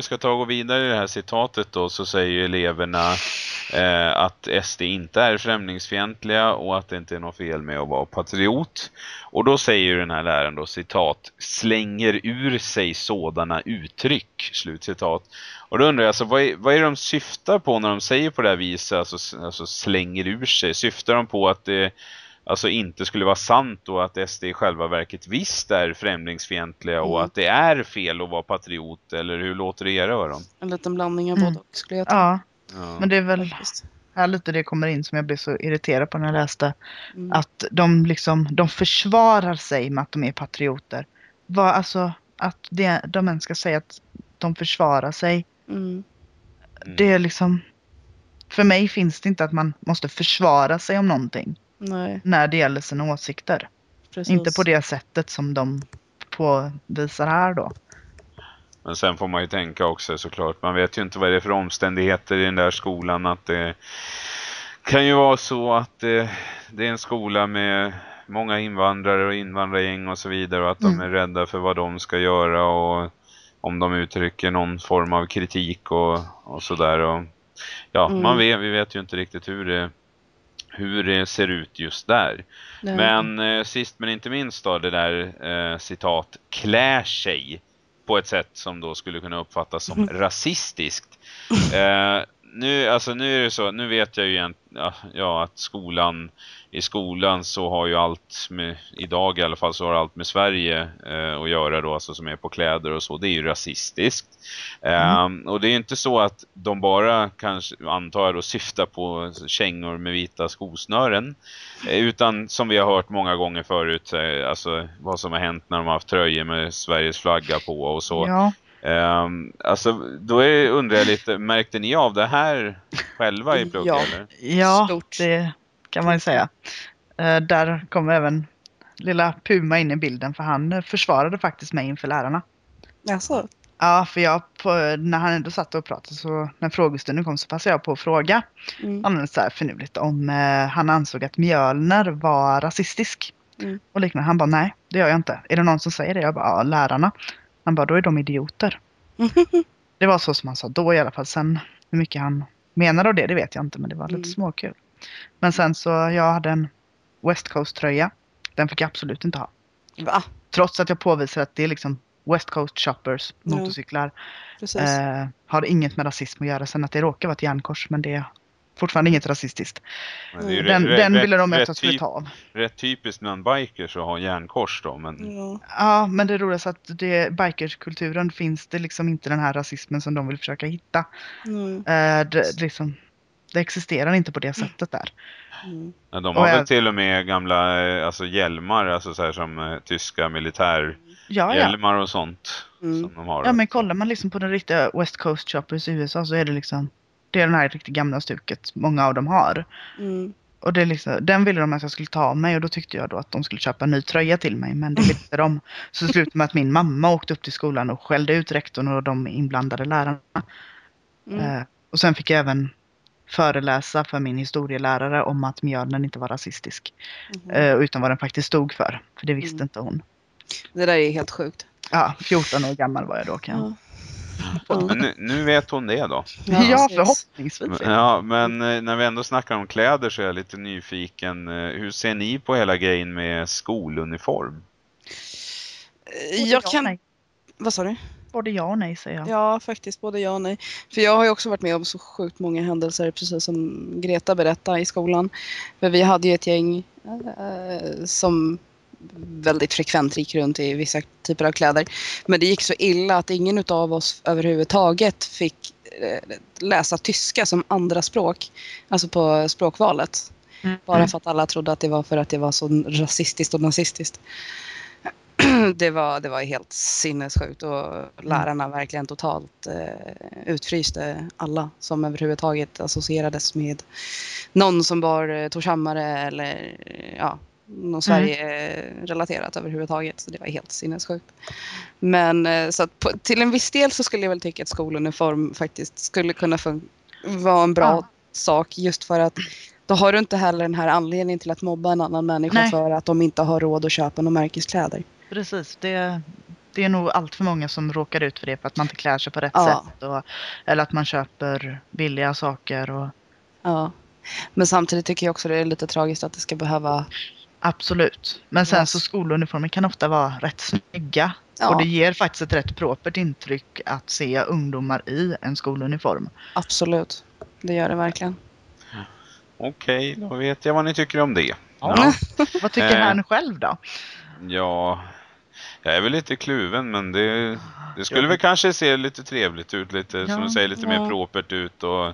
Vi ska ta och gå vidare i det här citatet då så säger ju eleverna eh, att SD inte är främlingsfientliga och att det inte är något fel med att vara patriot. Och då säger ju den här läraren då citat slänger ur sig sådana uttryck slutcitat. Och då undrar jag alltså vad är, vad är det de syftar på när de säger på det här viset alltså, alltså slänger ur sig? Syftar de på att det alltså inte skulle vara sant och att SD i själva verket visst är främlingsfientliga och Mm. att det är fel att vara patriot eller hur låter det era öron? En liten blandning av Mm. både och skulle jag tro. Ja, Ja. men det är väl här lite det kommer in som jag blev så irriterad på när jag läste. Mm. Att de liksom, de försvarar sig med att de är patrioter. Vad, alltså, att det, de ens ska säga att de försvarar sig. Mm. Mm. Det är liksom, för mig finns det inte att man måste försvara sig om någonting Nej, när det gäller sina åsikter. precis. Inte på det sättet som de påvisar här då. Men sen får man ju tänka också såklart. Man vet ju inte vad det är för omständigheter i den där skolan. Att det kan ju vara så att det, det är en skola med många invandrare och invandrargäng och så vidare. Och att de Mm. är rädda för vad de ska göra och om de uttrycker någon form av kritik och, och sådär. Och, ja, Mm. man vet, vi vet ju inte riktigt hur det, hur det ser ut just där. Nej. Men eh, sist men inte minst då det där eh, citat klär sig på ett sätt som då skulle kunna uppfattas som rasistiskt. Eh, nu, alltså nu är det så, nu vet jag ju egent, ja, att skolan, i skolan så har ju allt med, idag i alla fall så har allt med Sverige eh, att göra då, alltså som är på kläder och så, det är ju rasistiskt. Ehm, och det är ju inte så att de bara kanske, antar jag då, syftar på kängor med vita skosnören. Eh, Utan som vi har hört många gånger förut, eh, alltså vad som har hänt när de har haft tröjor med Sveriges flagga på och så. Ja, Ehm, alltså då är, undrar jag lite, märkte ni av det här själva i plugg Ja. eller? ja Stort. det kan man ju säga. Eh, där kommer även lilla Puma in i bilden för han eh, försvarade faktiskt mig inför lärarna. Alltså, Ja, för jag, på, när han ändå satt och pratade så när frågestunden kom så passade jag på att fråga mm. alldeles så här finurligt om eh, han ansåg att Mjölner var rasistisk. Mm. Och liknande. Han bara nej, det gör jag inte. Är det någon som säger det? Jag bara ja, lärarna. Han bara då är de idioter. (laughs) Det var så som han sa då i alla fall. Sen hur mycket han menade av det, det vet jag inte. Men det var lite Mm. småkul. Men sen så jag hade en West Coast-tröja. Den fick jag absolut inte ha. Va? Trots att jag påvisar att det är liksom West Coast shoppers, Ja. motorcyklar. Precis. Eh, har inget med rasism att göra. Sen att det råkar vara ett järnkors, men det fortfarande inget rasistiskt. Men det är ju Den, rätt- den ville de att jag skulle ta av. Rätt typiskt bland bikers att ha järnkors då, men ja. Ja, men det roliga är att det, bikerskulturen finns det liksom inte den här rasismen som de vill försöka hitta. Mm. Eh, det, liksom, det existerar inte på det sättet där. Mm. Ja, de Och har väl jag- till och med gamla eh, alltså hjälmar, alltså så här som eh, tyska militärhjälmar Ja, ja. och sånt Mm. som de har. ja, men kollar man liksom på den riktiga West Coast shoppers i USA så är det liksom det är den här riktigt gamla stuket många av dem har. Mm. Och det är liksom, den ville de att jag skulle ta av mig och då tyckte jag då att de skulle köpa en ny tröja till mig men det ville inte de. Så slutade med att min mamma åkte upp till skolan och skällde ut rektorn och de inblandade lärarna. Mm. Eh, och sen fick jag även föreläsa för min historielärare om att mjölnen inte var rasistisk. Mhm. Eh, utan vad den faktiskt stod för. För det visste Mm. inte hon. Det där är helt sjukt. Ja, 14 år gammal var jag då kan jag. Men nu, nu vet hon det då. Ja, förhoppningsvis. Ja, men eh, när vi ändå snackar om kläder så är jag lite nyfiken. Eh, Hur ser ni på hela grejen med skoluniform? Jag kan... nej. Vad sa du? Både ja och nej säger jag. Ja, faktiskt både ja och nej. För jag har ju också varit med om så sjukt många händelser, precis som Greta berättade i skolan. För vi hade ju ett gäng eh, som väldigt frekvent gick runt i vissa typer av kläder. Men det gick så illa att ingen av oss överhuvudtaget fick eh, läsa tyska som andra språk. Alltså på språkvalet. Mm. Bara för att alla trodde att det var för att det var så rasistiskt och nazistiskt. (clears throat) Det var, det var helt sinnessjukt och lärarna verkligen totalt eh, utfryste alla som överhuvudtaget associerades med någon som var eh, torshammare eller ja, något Sverige-relaterat överhuvudtaget. Så det var helt sinnessjukt. Men eh, så att på, till en viss del så skulle jag väl tycka att skoluniform faktiskt skulle kunna vara en bra Ja. sak just för att då har du inte heller den här anledningen till att mobba en annan människa Nej. för att de inte har råd att köpa några märkeskläder. Precis, det, det är nog allt för många som råkar ut för det för att man inte klär sig på rätt Ja. sätt. Och, eller att man köper billiga saker. Och, Ja. Men samtidigt tycker jag också det är lite tragiskt att det ska behöva... absolut. Men sen Ja. så skoluniformer kan ofta vara rätt snygga. Ja, Och det ger faktiskt ett rätt propert intryck att se ungdomar i en skoluniform. absolut. Det gör det verkligen. Okej, då vet jag vad ni tycker om det. Ja. (laughs) Vad tycker Eh. han själv då? Ja, jag är väl lite kluven men det, det skulle väl kanske se lite trevligt ut, lite som Ja, du säger, lite ja. mer propert ut och,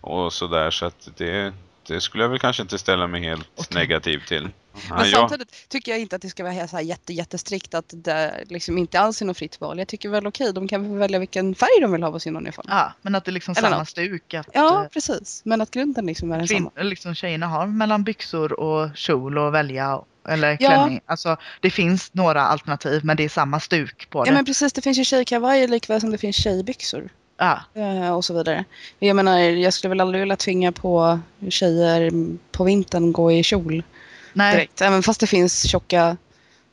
och sådär så att det, det skulle jag väl kanske inte ställa mig helt negativ till. Ja, Men jag, samtidigt tycker jag inte att det ska vara så här jätte, jättestrikt att det liksom inte alls är något fritt val. Jag tycker väl okej, de kan väl välja vilken färg de vill ha på sin uniform. Ja, men att det är liksom Eller samma något. stuk. Att, Ja, eh, precis. Men att grunden liksom är densamma. liksom tjejerna har mellan byxor och kjol att välja. Eller Ja. klänning. Alltså, det finns några alternativ men det är samma stuk på det. Ja men precis, det finns ju tjejkavajer likväl som det finns tjejbyxor. Ja, eh, Och så vidare. Jag menar, jag skulle väl aldrig vilja tvinga på tjejer på vintern gå i kjol nej, direkt. Även fast det finns tjocka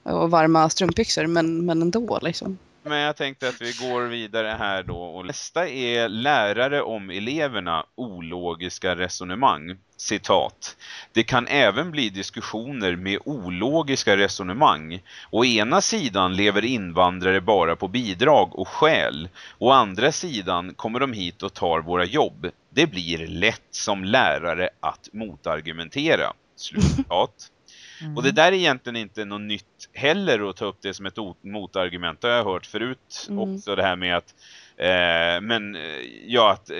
och varma strumpbyxor. Men, men ändå liksom. men jag tänkte att vi går vidare här då. Och nästa är lärare om eleverna ologiska resonemang. Citat. Det kan även bli diskussioner med ologiska resonemang. Å ena sidan lever invandrare bara på bidrag och skäl. Å andra sidan kommer de hit och tar våra jobb. Det blir lätt som lärare att motargumentera. Slutcitat. (laughs) Mm. Och det där är egentligen inte något nytt heller att ta upp det som ett motargument. Det har jag hört förut Mm. också det här med att eh, men eh, ja att, eh,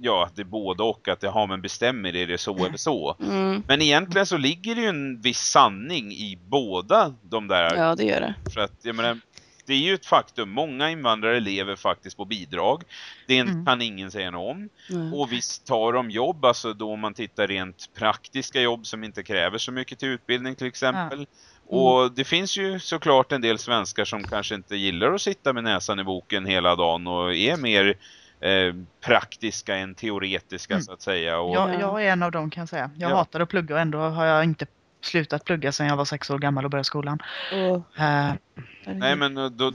ja att det är både och att det har men bestämmer är det så eller så. (laughs) Mm. Men egentligen så ligger det ju en viss sanning i båda de där. Ja, det gör det. För att jag menar, det är ju ett faktum. Många invandrare lever faktiskt på bidrag. Det Mm. kan ingen säga något om. Mm. Och visst tar de jobb, alltså då man tittar rent praktiska jobb som inte kräver så mycket till utbildning till exempel. Och det finns ju såklart en del svenskar som kanske inte gillar att sitta med näsan i boken hela dagen och är mer eh, praktiska än teoretiska Mm. så att säga. Och, jag, jag är en av dem kan jag säga. Jag Ja. hatar att plugga och ändå har jag inte slutat plugga sedan jag var sex år gammal och började skolan. Och, Eh, Nej men då, då,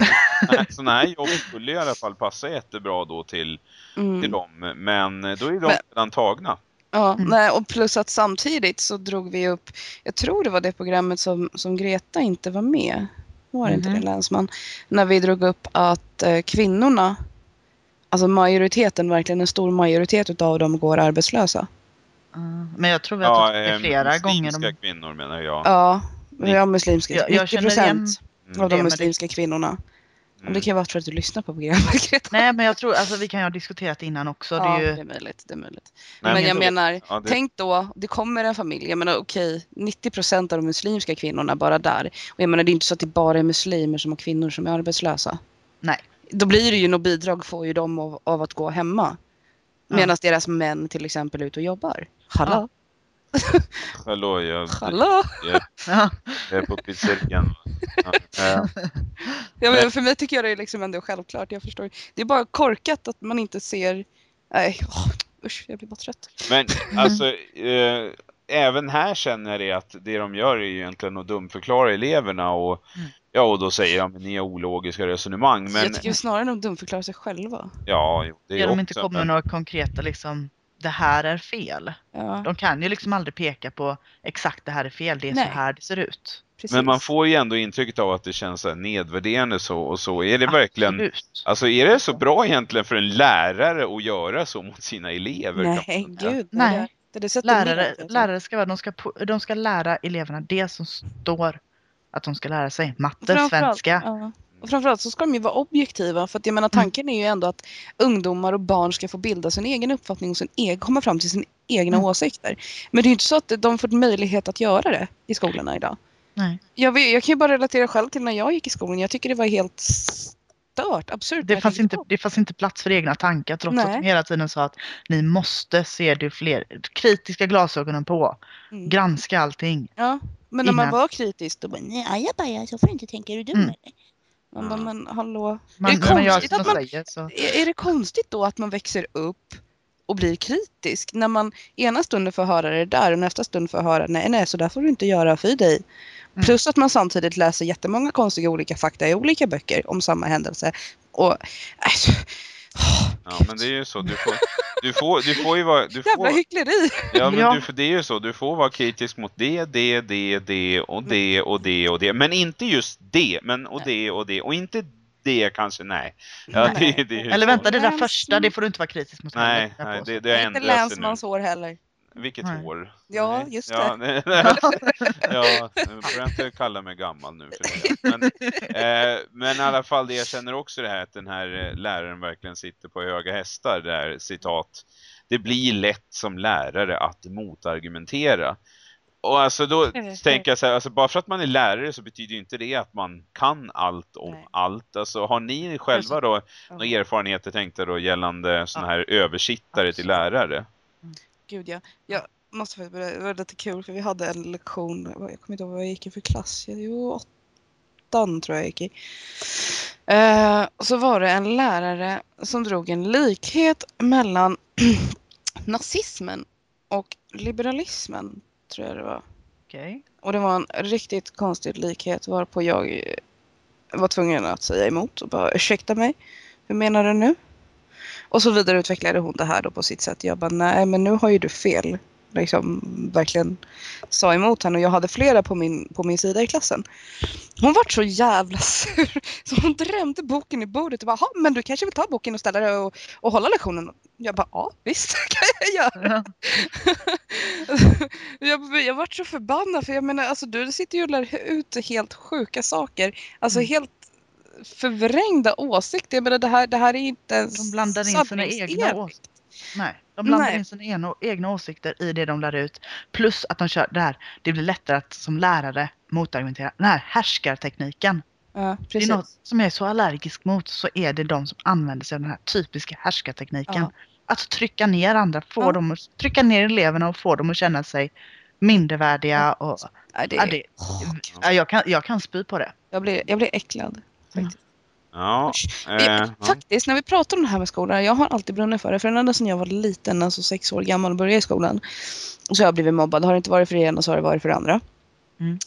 sådana här jobb skulle i alla fall passa jättebra då till, mm. till dem. Men då är de Men- redan tagna. Ja, Mm. nej, och plus att samtidigt så drog vi upp, jag tror det var det programmet som, som Greta inte var med. Var det inte Mhm. det Länsman? När vi drog upp att eh, kvinnorna, alltså majoriteten, verkligen en stor majoritet utav dem går arbetslösa. Eh, men jag tror vi har tagit det eh, flera gånger. muslimska kvinnor menar jag. Ja, vi har muslimska, Jag- jag 90 känner igen procent Mm. av de men det- muslimska kvinnorna. Men Mm. det kan vara för att du lyssnar på programmet (laughs) Greta. nej men jag tror, alltså vi kan ju ha diskuterat innan också. ja, det är ju, det är möjligt. Det är möjligt. Nej, men jag då- menar, ja, det, Tänk då, det kommer en familj, jag menar okej, 90% av de muslimska kvinnorna bara där. Och jag menar det är inte så att det bara är muslimer som har kvinnor som är arbetslösa. nej. Då blir det ju något bidrag får ju de av, av att gå hemma. Ja. Medan deras män till exempel är ute och jobbar. Hallå? (laughs) Hallå, jag, Hallå? jag, Ja. jag är på pizzerian. (laughs) Ja, Ja, men för mig tycker jag det är liksom ändå självklart. Jag förstår. Det är bara korkat att man inte ser... Nej, åh, usch, jag blir bara trött. Men (laughs) alltså, eh, även här känner jag att det de gör är ju egentligen att dumförklara eleverna och Mm. ja, och då säger de ni har ologiska resonemang. Men jag tycker snarare de dumförklarar sig själva. ja, jo, det är Ger de också, inte kommer men- med några konkreta liksom, det här är fel. Ja, De kan ju liksom aldrig peka på exakt det här är fel, det är Nej. så här det ser ut. precis. Men man får ju ändå intrycket av att det känns så här nedvärderande så och så. Är det verkligen, Absolut. alltså är det så bra egentligen för en lärare att göra så mot sina elever? Nej, gud. Nej. Det, Lärare, alltså. lärare ska vara, de ska, de ska lära eleverna det som står att de ska lära sig. Matte, svenska. Ja. Och framförallt så ska de ju vara objektiva. För att jag menar Mm. tanken är ju ändå att ungdomar och barn ska få bilda sin egen uppfattning och sin egen, komma fram till sina egna Mm. åsikter. Men det är ju inte så att de får möjlighet att göra det i skolorna idag. Nej. Jag, vet, jag kan ju bara relatera själv till när jag gick i skolan. Jag tycker det var helt stört, absurt. Det fanns, inte, det fanns inte plats för egna tankar trots att Nej. de hela tiden sa att ni måste se det fler kritiska glasögonen på. Mm. Granska allting. Ja, men när man var kritisk då bara nej ajabaja så får du inte tänka, är du dum Mm. eller? Man bara, men hallå. Man, är det konstigt att man, säger så. är, är det konstigt då att man växer upp och blir kritisk. När man ena stunden får höra det där och nästa stund får höra nej, nej, så där får du inte göra för dig. Mm. Plus att man samtidigt läser jättemånga konstiga olika fakta i olika böcker om samma händelse. Och alltså, Ja, men det är ju så. Du får, du får, du får ju vara... Du jävla får, hyckleri! ja, men Ja. Du, får- det är ju så. Du får vara kritisk mot det, det, det, det och det och det och det. Men inte just det, men och det och det. Och inte det kanske, nej. Ja, Nej. det, det är Eller vänta, det där första, det får du inte vara kritisk mot. Nej, nej det, det har Inte ändrats sig nu. länsmanshår heller. Vilket Nej. hår? Ja, Nej. just Ja, det. (laughs) nej, (laughs) ja, nu får jag inte kalla mig gammal nu för det. Men, eh, men i alla fall, det jag känner också det här att den här eh, läraren verkligen sitter på höga hästar. Där citat. Det blir lätt som lärare att motargumentera. Och alltså då Mm. tänker jag så här, alltså bara för att man är lärare så betyder ju inte det att man kan allt om Nej. allt. Alltså har ni själva då några erfarenheter tänkte då gällande såna här översittare till lärare? Gud ja. Jag måste faktiskt berätta, det var lite kul för vi hade en lektion, jag kommer inte ihåg vad jag gick i för klass, jo åttan tror jag gick i. Eh, och så var det en lärare som drog en likhet mellan (clears throat) nazismen och liberalismen, tror jag det var. Okej. Och det var en riktigt konstig likhet varpå jag var tvungen att säga emot och bara ursäkta mig. Hur menar du nu? Och så vidareutvecklade hon det här då på sitt sätt. Jag bara nej men nu har ju du fel. Liksom verkligen sa emot henne och jag hade flera på min, på min sida i klassen. Hon var så jävla (laughs) sur så hon drämde boken i bordet och bara "Jaha, men du kanske vill ta boken och ställa dig och, och hålla lektionen? Jag bara ja visst (laughs) kan jag göra. Ja. (laughs) jag, jag vart så förbannad för jag menar alltså du sitter ju och lär ut helt sjuka saker. Alltså Mm. helt förvrängda åsikter. Jag menar det här, det här är inte ens De blandar in sina egna åsikter. Nej, de blandar Nej. in sina egna, egna åsikter i det de lär ut. Plus att de kör det här, det blir lättare att som lärare motargumentera. Den här härskartekniken. Ja, Det är något som jag är så allergisk mot så är det de som använder sig av den här typiska härskartekniken. Ja. Att trycka ner andra, få Ja. dem att, trycka ner eleverna och få dem att känna sig mindervärdiga. Och, Nej, det, ja, det, ja, jag, kan, jag kan spy på det. jag, blir, jag blir äcklad. Faktiskt. Ja, eh, ja. Faktiskt, när vi pratar om det här med skolan, jag har alltid brunnit för det. För ända sedan jag var liten, alltså sex år gammal och började i skolan, så har jag blivit mobbad. Har det inte varit för det ena så har det varit för det andra. Mm.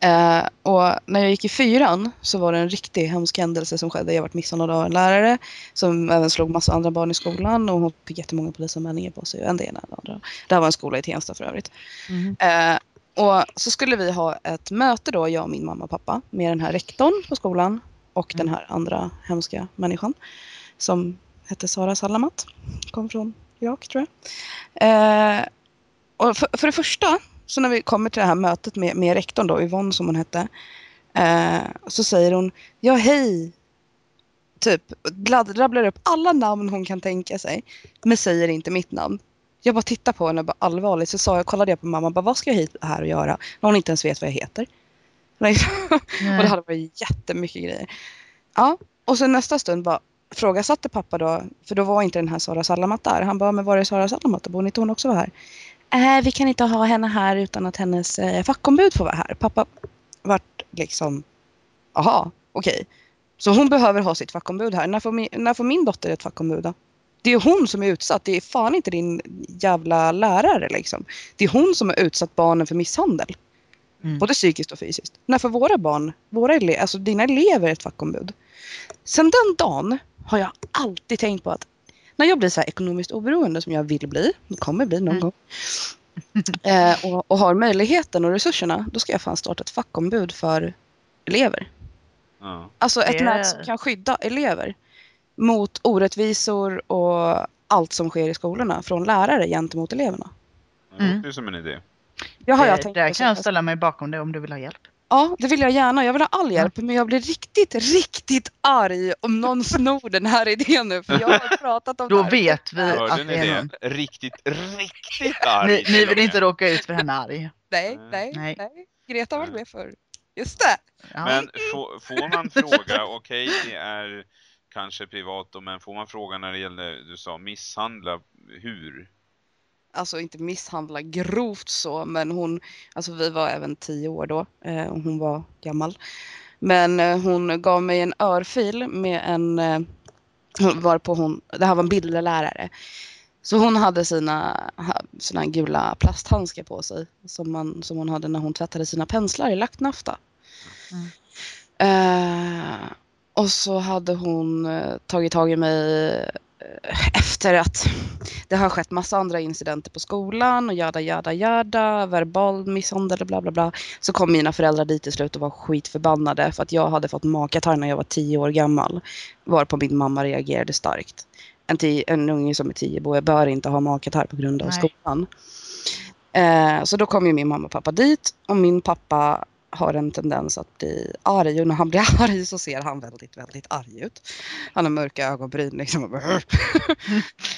Eh, och när jag gick i fyran så var det en riktig hemsk händelse som skedde. Jag varit misshandlad av en lärare som även slog massa andra barn i skolan och hon fick jättemånga polisanmälningar på sig. En det ena och andra. Det här var en skola i Tensta för övrigt. Mm. Eh, och så skulle vi ha ett möte då, jag och min mamma och pappa, med den här rektorn på skolan och den här andra hemska människan som hette Sara Salamat. Kom från Irak tror jag. Eh, och för, för det första, så när vi kommer till det här mötet med, med rektorn då, Yvonne som hon hette, eh, så säger hon ja hej. Typ rabblar upp alla namn hon kan tänka sig, men säger inte mitt namn. Jag bara tittar på henne bara allvarligt så sa jag, kollade jag på mamma, bara, vad ska jag hit här och göra? När hon inte ens vet vad jag heter. Och det hade varit jättemycket grejer. Ja, och sen nästa stund bara frågasatte pappa då, för då var inte den här Sara Salamat där. Han bara, men var är Sara Salamat? Borde inte hon också vara här? Äh, vi kan inte ha henne här utan att hennes eh, fackombud får vara här. Pappa vart liksom, aha, okej. Så hon behöver ha sitt fackombud här. När får, min, när får min dotter ett fackombud då? Det är hon som är utsatt. Det är fan inte din jävla lärare liksom. Det är hon som har utsatt barnen för misshandel. Mm. Både psykiskt och fysiskt. När får våra barn, våra ele- alltså dina elever ett fackombud? Sen den dagen har jag alltid tänkt på att när jag blir så här ekonomiskt oberoende som jag vill bli, kommer bli någon Mm. gång. (laughs) Eh, och, och har möjligheten och resurserna, då ska jag fan starta ett fackombud för elever. Ja. Alltså ett Det- nät som kan skydda elever mot orättvisor och allt som sker i skolorna från lärare gentemot eleverna. Det Mm. låter ju som en idé. Jag har jag det, tänkt där kan jag ställa mig bakom det om du vill ha hjälp. Ja, det vill jag gärna. Jag vill ha all hjälp, men jag blir riktigt, riktigt arg om någon (laughs) snor den här idén nu. För jag har pratat om Då det här. vet vi Hörde att det är det? någon. Riktigt, riktigt (laughs) arg. Ni, ni vill inte råka ut för henne arg. Nej, nej, Nej. nej. Greta var med för. Just det. Ja. Men få, får man fråga, (laughs) okej det är kanske privat då, men får man fråga när det gäller, du sa misshandla, hur? Alltså inte misshandla grovt så, men hon, alltså vi var även tio år då eh, och hon var gammal. Men eh, hon gav mig en örfil med en, eh, hon var på hon, det här var en bildlärare. Så hon hade sina här gula plasthandskar på sig som, man, som hon hade när hon tvättade sina penslar i lacknafta. Mm. Eh, och så hade hon eh, tagit tag i mig efter att det har skett massa andra incidenter på skolan och jada jada jada, verbal misshandel och bla bla bla. Så kom mina föräldrar dit till slut och var skitförbannade för att jag hade fått magkatarr när jag var tio år gammal. Varpå min mamma reagerade starkt. En, tio, en unge som är tio år bör inte ha magkatarr på grund av Nej. skolan. Eh, så då kom ju min mamma och pappa dit och min pappa har en tendens att bli arg och när han blir (laughs) arg så ser han väldigt, väldigt arg ut. Han har mörka ögonbryn liksom.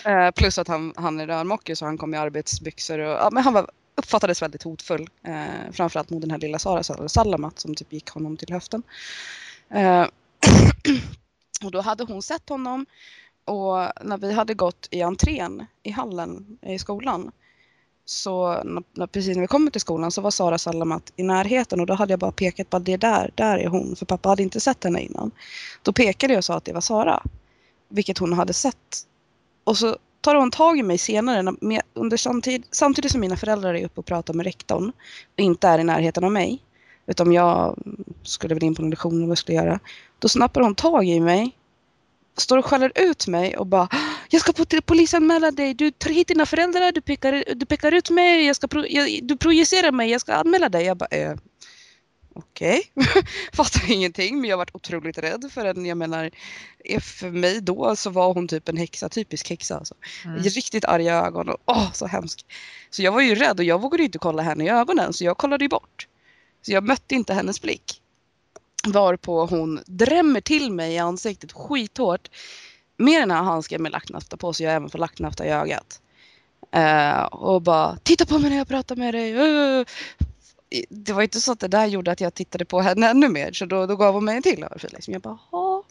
eh, plus att han, han är rörmokig så han kom i arbetsbyxor och ja, men han var, uppfattades väldigt hotfull. Eh, framförallt mot den här lilla Sara Sal- Salamat som typ gick honom till höften. Eh, (clears throat) och då hade hon sett honom och när vi hade gått i entrén i hallen i skolan så när, precis när vi kom till skolan så var Sara Salamat i närheten och då hade jag bara pekat på det där, där är hon. För pappa hade inte sett henne innan. Då pekade jag och sa att det var Sara. Vilket hon hade sett. Och så tar hon tag i mig senare när, med, under samtid, samtidigt som mina föräldrar är uppe och pratar med rektorn och inte är i närheten av mig. Utan jag skulle väl in på en lektion eller vad jag skulle göra. Då snappar hon tag i mig står och skäller ut mig och bara jag ska polisanmäla dig, du tar hit dina föräldrar, du pekar, du pekar ut mig, jag ska pro, jag, du projicerar mig, jag ska anmäla dig. Jag bara eh, Okej, (laughs) fattar ingenting men jag varit otroligt rädd för den. Jag menar, eh, för mig då så var hon typ en häxa, typisk häxa. Alltså. Mm. Riktigt arga ögon och åh så hemskt. Så jag var ju rädd och jag vågade ju inte kolla henne i ögonen så jag kollade ju bort. Så jag mötte inte hennes blick. Varpå hon drämmer till mig i ansiktet skithårt. Med den här handsken med lacknafta på så jag även får lacknafta i ögat. Uh, och bara titta på mig när jag pratar med dig. Uh. Det var inte så att det där gjorde att jag tittade på henne ännu mer så då, då gav hon mig en till örfil. Liksom. Jag bara "Jaha."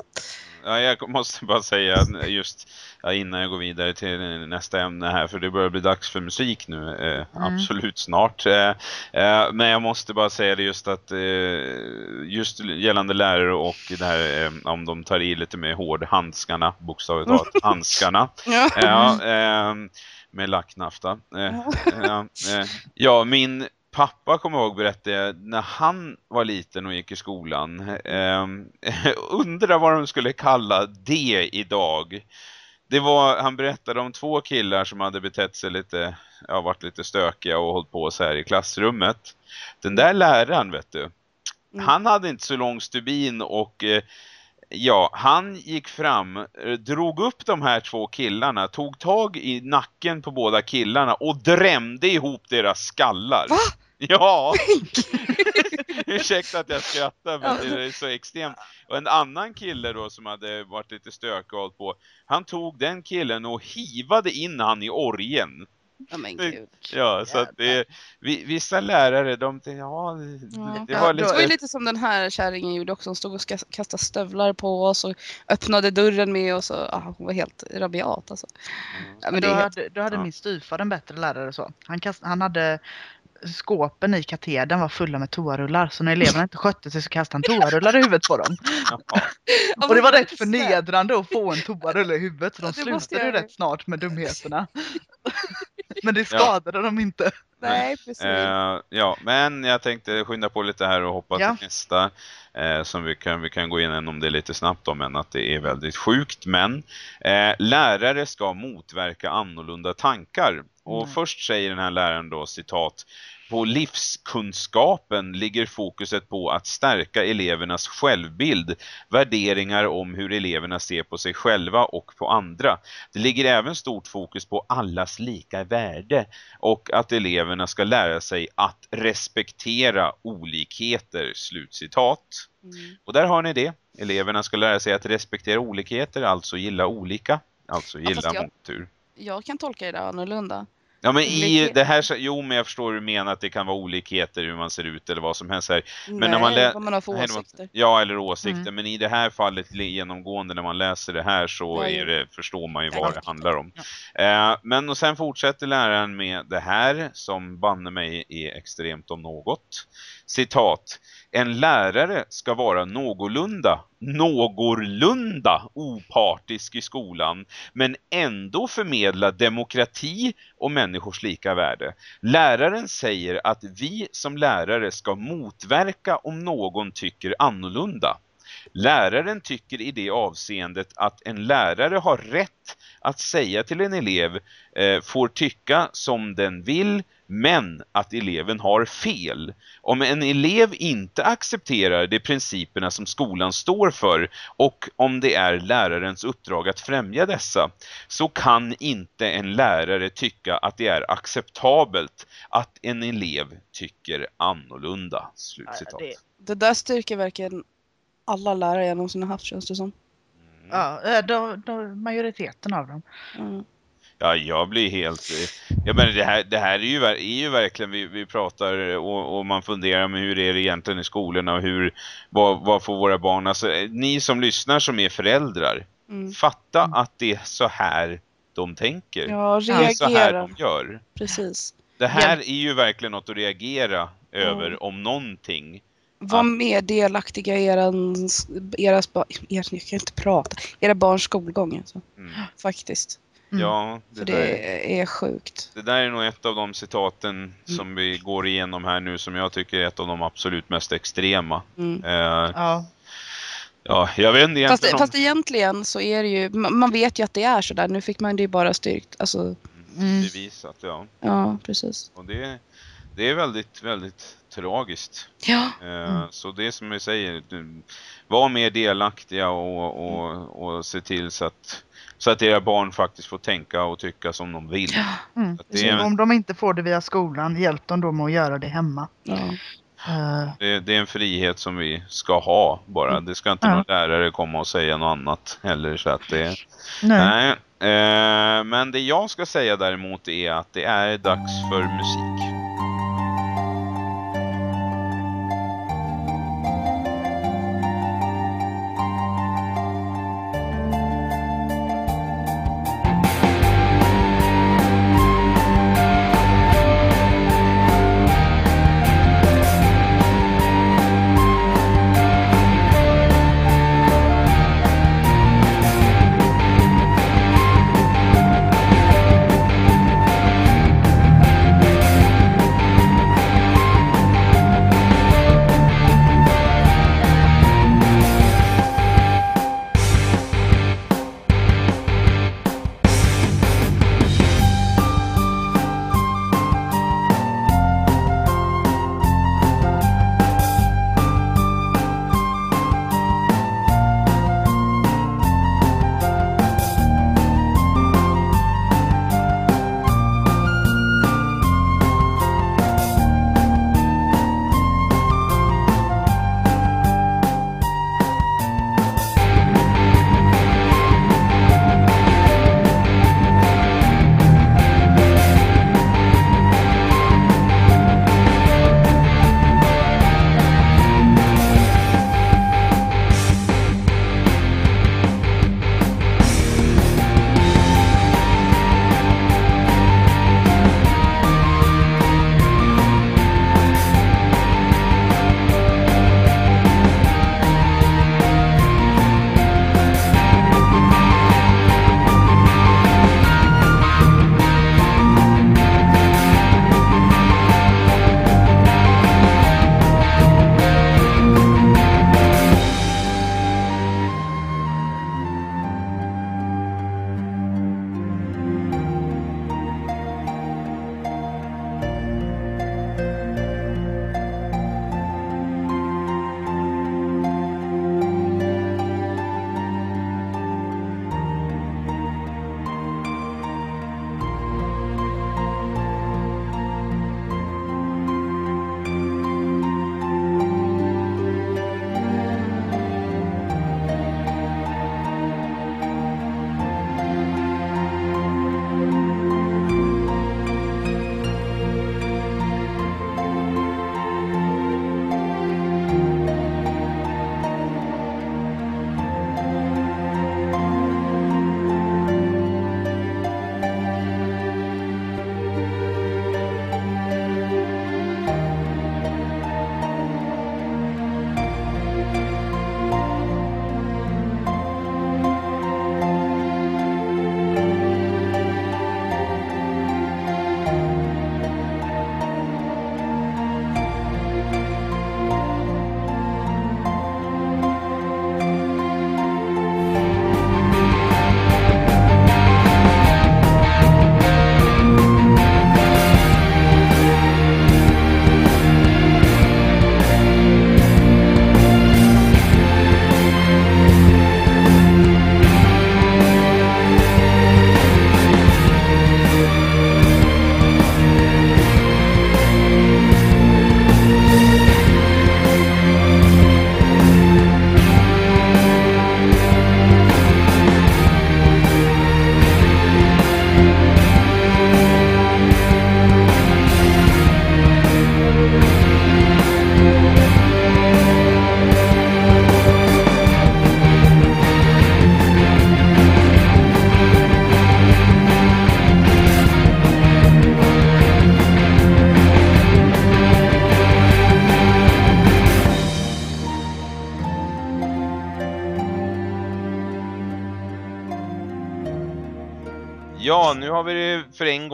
Ja, jag måste bara säga just ja, innan jag går vidare till nästa ämne här för det börjar bli dags för musik nu eh, Mm. absolut snart eh, eh, men jag måste bara säga det just att eh, just gällande lärare och det här eh, om de tar i lite med hård handskarna bokstavligt talat (laughs) handskarna Ja. eh, med lacknafta ja, min pappa kommer jag ihåg berättade när han var liten och gick i skolan. (laughs) Eh, undrar vad de skulle kalla det idag. Det var, han berättade om två killar som hade betett sig lite, ja, varit lite stökiga och hållit på så här i klassrummet. Den där läraren, vet du, Mm. han hade inte så lång stubin och eh, ja, han gick fram, eh, drog upp de här två killarna, tog tag i nacken på båda killarna och drämde ihop deras skallar. Va? (laughs) Ja! (laughs) Ursäkta att jag skrattar men det är så extremt. Och en annan kille då som hade varit lite stökig och på, han tog den killen och hivade in han i orgen. Ja men gud. Ja, så att det, vi, vissa lärare, de, ja, Ja. det Ja, var då- Det var ju lite... lite som den här kärringen gjorde också. Hon stod och kastade stövlar på oss och öppnade dörren med oss. Och, ah, hon var helt rabiat alltså. Ja, men helt, hade, då hade ja. min styvfar en bättre lärare så. Han, kast, han hade skåpen i katedern var fulla med toarullar så när eleverna inte skötte sig så kastade han toarullar i huvudet på dem. Ja. Och det var rätt förnedrande att få en toarulle i huvudet så de Ja, slutade ju rätt snart med dumheterna. (laughs) Men det skadade dem inte. Nej, precis. Eh, ja, men jag tänkte skynda på lite här och hoppa Ja. till nästa eh, som vi kan, vi kan gå in om det lite snabbt om men att det är väldigt sjukt. Men eh, lärare ska motverka annorlunda tankar. Och Mm. först säger den här läraren då citat på livskunskapen ligger fokuset på att stärka elevernas självbild, värderingar om hur eleverna ser på sig själva och på andra. Det ligger även stort fokus på allas lika värde och att eleverna ska lära sig att respektera olikheter. Slutcitat. Mm. Och där har ni det. Eleverna ska lära sig att respektera olikheter, alltså gilla olika, alltså Ja, gilla fast jag-. Jag kan tolka det annorlunda. Ja men i det här, jo men jag förstår hur du menar att det kan vara olikheter hur man ser ut eller vad som helst här. Men när man lä- vad man har för Nej, det åsikter. Ja eller åsikter, Mm. men i det här fallet genomgående när man läser det här så Ja, är det, förstår man ju Ja, vad ja. det handlar om. Eh, men och sen fortsätter läraren med det här som banne mig är extremt om något. Citat. En lärare ska vara någorlunda någorlunda opartisk i skolan men ändå förmedla demokrati och människors lika värde. Läraren säger att vi som lärare ska motverka om någon tycker annorlunda. Läraren tycker i det avseendet att en lärare har rätt att säga till en elev eh, får tycka som den vill men att eleven har fel. Om en elev inte accepterar de principerna som skolan står för och om det är lärarens uppdrag att främja dessa så kan inte en lärare tycka att det är acceptabelt att en elev tycker annorlunda. Slutcitat. det- Det där styrker verkligen alla lärare jag någonsin har haft känns det som. Mm. Ja, eh, då, då, majoriteten av dem. Mm. Ja, jag blir helt... Jag menar, det här, det här är, ju, är ju verkligen, vi, vi pratar och, och man funderar med hur är det egentligen i skolorna och hur, vad, vad får våra barn... Alltså, ni som lyssnar som är föräldrar, Mm. fatta att det är så här de tänker. Ja, det är så här reagera. de gör. Precis. Det här är ju verkligen något att reagera över Mm. om någonting. Var mer delaktiga i eran, era, spa- er, jag kan inte prata, era barns skolgång alltså. Mm. Faktiskt. Mm. Ja, det För där, det är sjukt. det där är nog ett av de citaten Mm. som vi går igenom här nu som jag tycker är ett av de absolut mest extrema. Mm. Eh, Ja, ja, jag vet inte Fast, om... fast egentligen så är det ju, man vet ju att det är sådär. Nu fick man det ju bara styrkt. Alltså, Mm. bevisat, ja. ja precis. Och det, det är väldigt, väldigt tragiskt. Ja. Eh, Mm. Så det som jag säger, var mer delaktiga och, och, och se till så att, så att era barn faktiskt får tänka och tycka som de vill. mm. Att det, är, Om de inte får det via skolan, hjälp dem då med att göra det hemma. ja. Eh, det, det är en frihet som vi ska ha bara. Det ska inte Ja. någon lärare komma och säga något annat heller. Så att det, nej. nej. Eh, men det jag ska säga däremot är att det är dags för musik.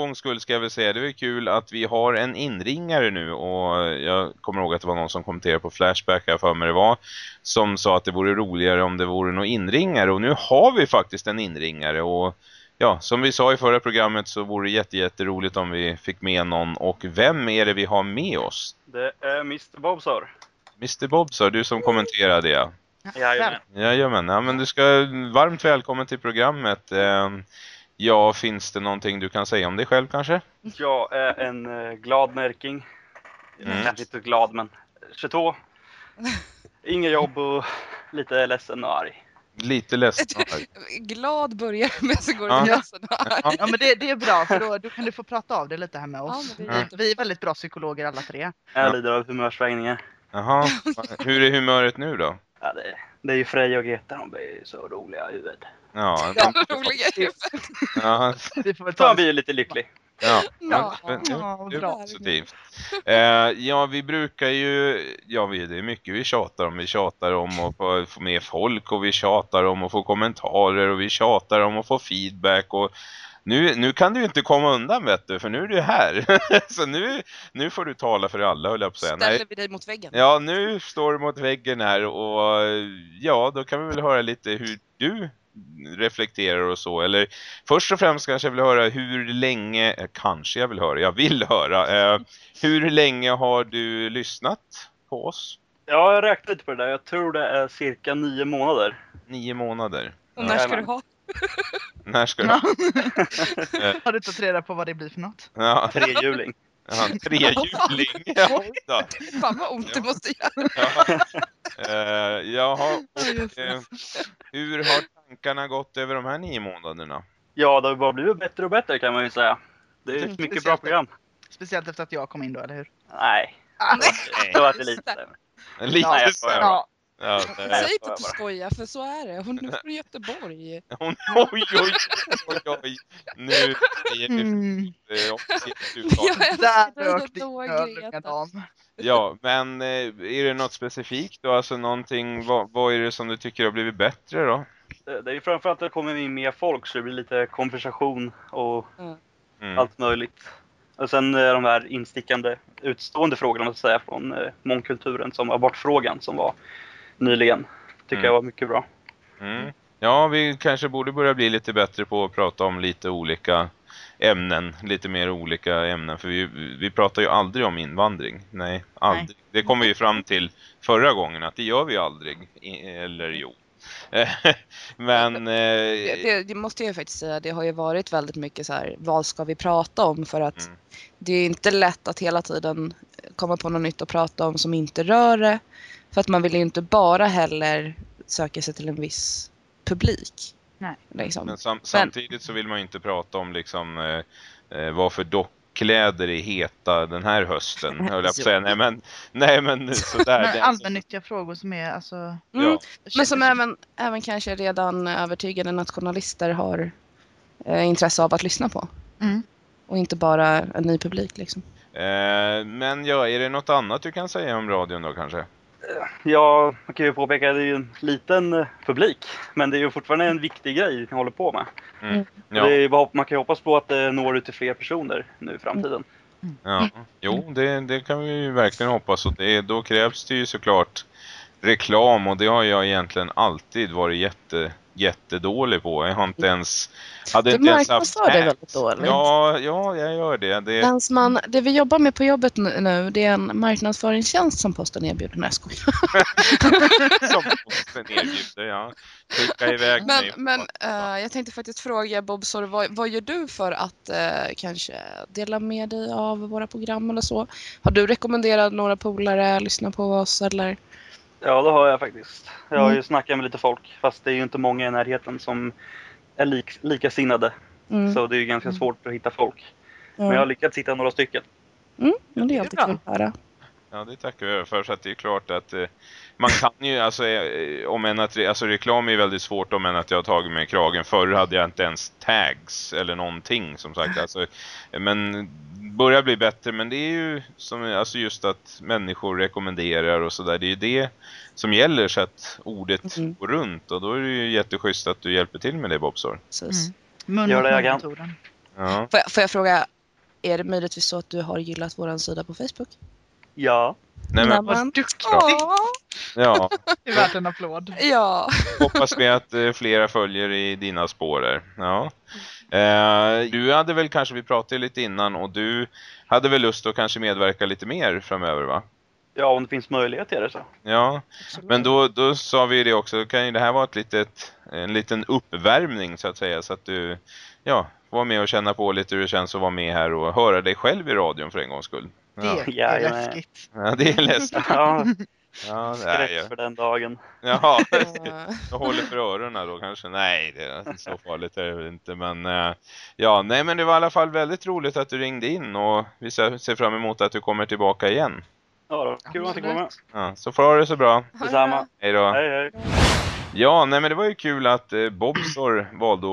Gångs skull ska jag väl säga. Det är kul att vi har en inringare nu och jag kommer ihåg att det var någon som kommenterade på Flashback här för mig det var som sa att det vore roligare om det vore någon inringare och nu har vi faktiskt en inringare och ja, som vi sa i förra programmet så vore det jätte, jätteroligt om vi fick med någon och vem är det vi har med oss? Det är Mr Bobsar. Mr. Bob sa du som kommenterade ja. Jajamän. Jajamän, ja men du ska varmt välkommen till programmet. Eh, ja, finns det någonting du kan säga om dig själv kanske? Jag är en eh, glad märking. Mm. Kanske inte glad men 22. (laughs) Inga jobb och lite ledsen och arg. Lite ledsen. (laughs) Glad börjar med så går det Ja. till ledsen och arg. Ja men det, det är bra för då, då kan du få prata av det lite här med Ja, oss. det är vi, är väldigt bra psykologer alla tre. Jag Ja. lider av humörsvängningar. Jaha, (laughs) hur är humöret nu då? Ja, det, det är ju Freja och Greta, de blir så roliga i huvudet. Ja, (laughs) Ja. Roliga i huvudet. ja, Vi får väl Så ta man blir ju lite lycklig. ja. Ja. Ja, det är bra. positivt. Eh, ja, vi brukar ju, ja vi, det är mycket vi tjatar om. Vi tjatar om att få, få med folk och vi tjatar om att få kommentarer och vi tjatar om att få feedback och nu, nu kan du ju inte komma undan vet du, för nu är du här. (laughs) Så nu, nu får du tala för alla höll jag på att säga. Ställer vi dig mot väggen. Ja, nu står du mot väggen här och ja, då kan vi väl höra lite hur du reflekterar och så. Eller först och främst kanske jag vill höra hur länge, eh, kanske jag vill höra, jag vill höra. Eh, hur länge har du lyssnat på oss? Ja, jag räknade lite på det där. Jag tror det är cirka nio månader. Nio månader. Och när ska du ha? När ska du? (laughs) Eh, Har du tagit reda på vad det blir för något? Ja, (laughs) Trehjuling. ja, trehjuling. Ja, (laughs) då. Fan vad ont det måste göra. Ja. Eh, jaha, och, eh, hur har tankarna gått över de här nio månaderna? Ja, det har bara blivit bättre och bättre kan man ju säga. Det är Mm, ett mycket bra program. Speciellt efter att jag kom in då, eller hur? Nej, Nej. det var det lite sämre. Lite Ja. Ja, Ja, (laughs) Säg det- inte att du skojar för så är det. Hon är från Göteborg. (laughs) Hon, oj, oj, oj, oj. Nu säger vi mm. eh, (laughs) jag där förstår rök din då. Ja, men eh, är det något specifikt då? Alltså någonting, vad, vad är det som du tycker har blivit bättre då? Det är ju framförallt att det kommer in mer folk så det blir lite konversation och Mm. allt möjligt. Och sen de här instickande, utstående frågorna man ska säga från eh, mångkulturen som abortfrågan som var nyligen. Tycker Mm. jag var mycket bra. Mm. Ja, vi kanske borde börja bli lite bättre på att prata om lite olika ämnen, lite mer olika ämnen, för vi, vi pratar ju aldrig om invandring. Nej, aldrig. Det kom vi ju fram till förra gången att det gör vi aldrig, I- eller jo. (laughs) Men eh, Det, det, det måste jag faktiskt säga. Det har ju varit väldigt mycket så här. Vad ska vi prata om? För att Mm. det är inte lätt att hela tiden komma på något nytt att prata om som inte rör det. För att man vill ju inte bara heller söka sig till en viss publik. Nej. Liksom. Men sam samtidigt så vill man ju inte prata om liksom eh, eh, vad för dockkläder är heta den här hösten. Höll jag på att (laughs) säga. Nej men, nej men sådär. Men Den- allmännyttiga frågor som är alltså... Mm. ja. Men som även, även kanske redan övertygade nationalister har eh, intresse av att lyssna på. Mm. Och inte bara en ny publik liksom. Eh, men ja, är det något annat du kan säga om radion då kanske? Ja, man kan ju påpeka att det är en liten eh, publik. Men det är ju fortfarande en viktig grej vi håller på med. Ja, Det är, ju bara- man kan ju hoppas på att det når ut till fler personer nu i framtiden. ja. Jo, det, det kan vi ju verkligen hoppas. Och det, då krävs det ju såklart reklam och det har jag egentligen alltid varit jätte, jättedålig på. Jag har inte ens... Hade Du inte ens haft det väldigt dåligt. Ja, ja, jag gör det. det Länsman, det vi jobbar med på jobbet nu, det är en marknadsföringstjänst som posten erbjuder. Nej, jag skojar. (laughs) som posten erbjuder, ja. Skicka iväg Men, mig. men eh, jag tänkte faktiskt fråga Bobsor, vad, vad gör du för att eh, kanske dela med dig av våra program eller så? Har du rekommenderat några polare lyssna på oss eller? Ja, det har jag faktiskt. Jag har ju Mm. snackat med lite folk. Fast det är ju inte många i närheten som är lik, likasinnade. Mm. Så det är ju ganska Mm. svårt att hitta folk. Ja. Men jag har lyckats hitta några stycken. mm, men det är alltid kul att höra. Ja, det tackar vi för. Så att det är klart att eh, man kan ju, alltså, eh, om en att, alltså reklam är väldigt svårt om en att jag har tagit mig kragen. Förr hade jag inte ens tags eller någonting som sagt. (laughs) Alltså, eh, men börjar bli bättre. Men det är ju som, alltså just att människor rekommenderar och sådär. Det är ju det som gäller så att ordet Mm. går runt. Och då är det ju jätteschysst att du hjälper till med det Bobsor. Precis. Mm. Gör det jag kan. Ja. Får jag, får jag fråga, är det möjligtvis så att du har gillat vår sida på Facebook? Ja. Nej, men, Vad duktig! Åh, ja. (laughs) Det är värt en applåd. ja. Hoppas vi att eh, flera följer i dina spår där. Ja. Eh, du hade väl kanske, vi pratade lite innan och du hade väl lust att kanske medverka lite mer framöver va? Ja, om det finns möjlighet till det så. Ja, men då, då sa vi det också, då kan ju det här vara ett litet, en liten uppvärmning så att säga så att du ja, var med och känna på lite hur det känns att vara med här och höra dig själv i radion för en gångs skull. Ja, Det är (laughs) Jajamän. läskigt. ja det är läskigt. (laughs) Ja, Ja, det är skräck för den dagen. Ja, (laughs) Eh, jag håller för öronen då kanske. Nej, det är inte så farligt är det väl inte. Men eh, ja, nej men det var i alla fall väldigt roligt att du ringde in och vi ser fram emot att du kommer tillbaka igen. Ja, då. kul att du kom med. Ja, så får du det så bra. Detsamma. Hej då. Hej, hej. Ja, nej men det var ju kul att eh, Bobsor valde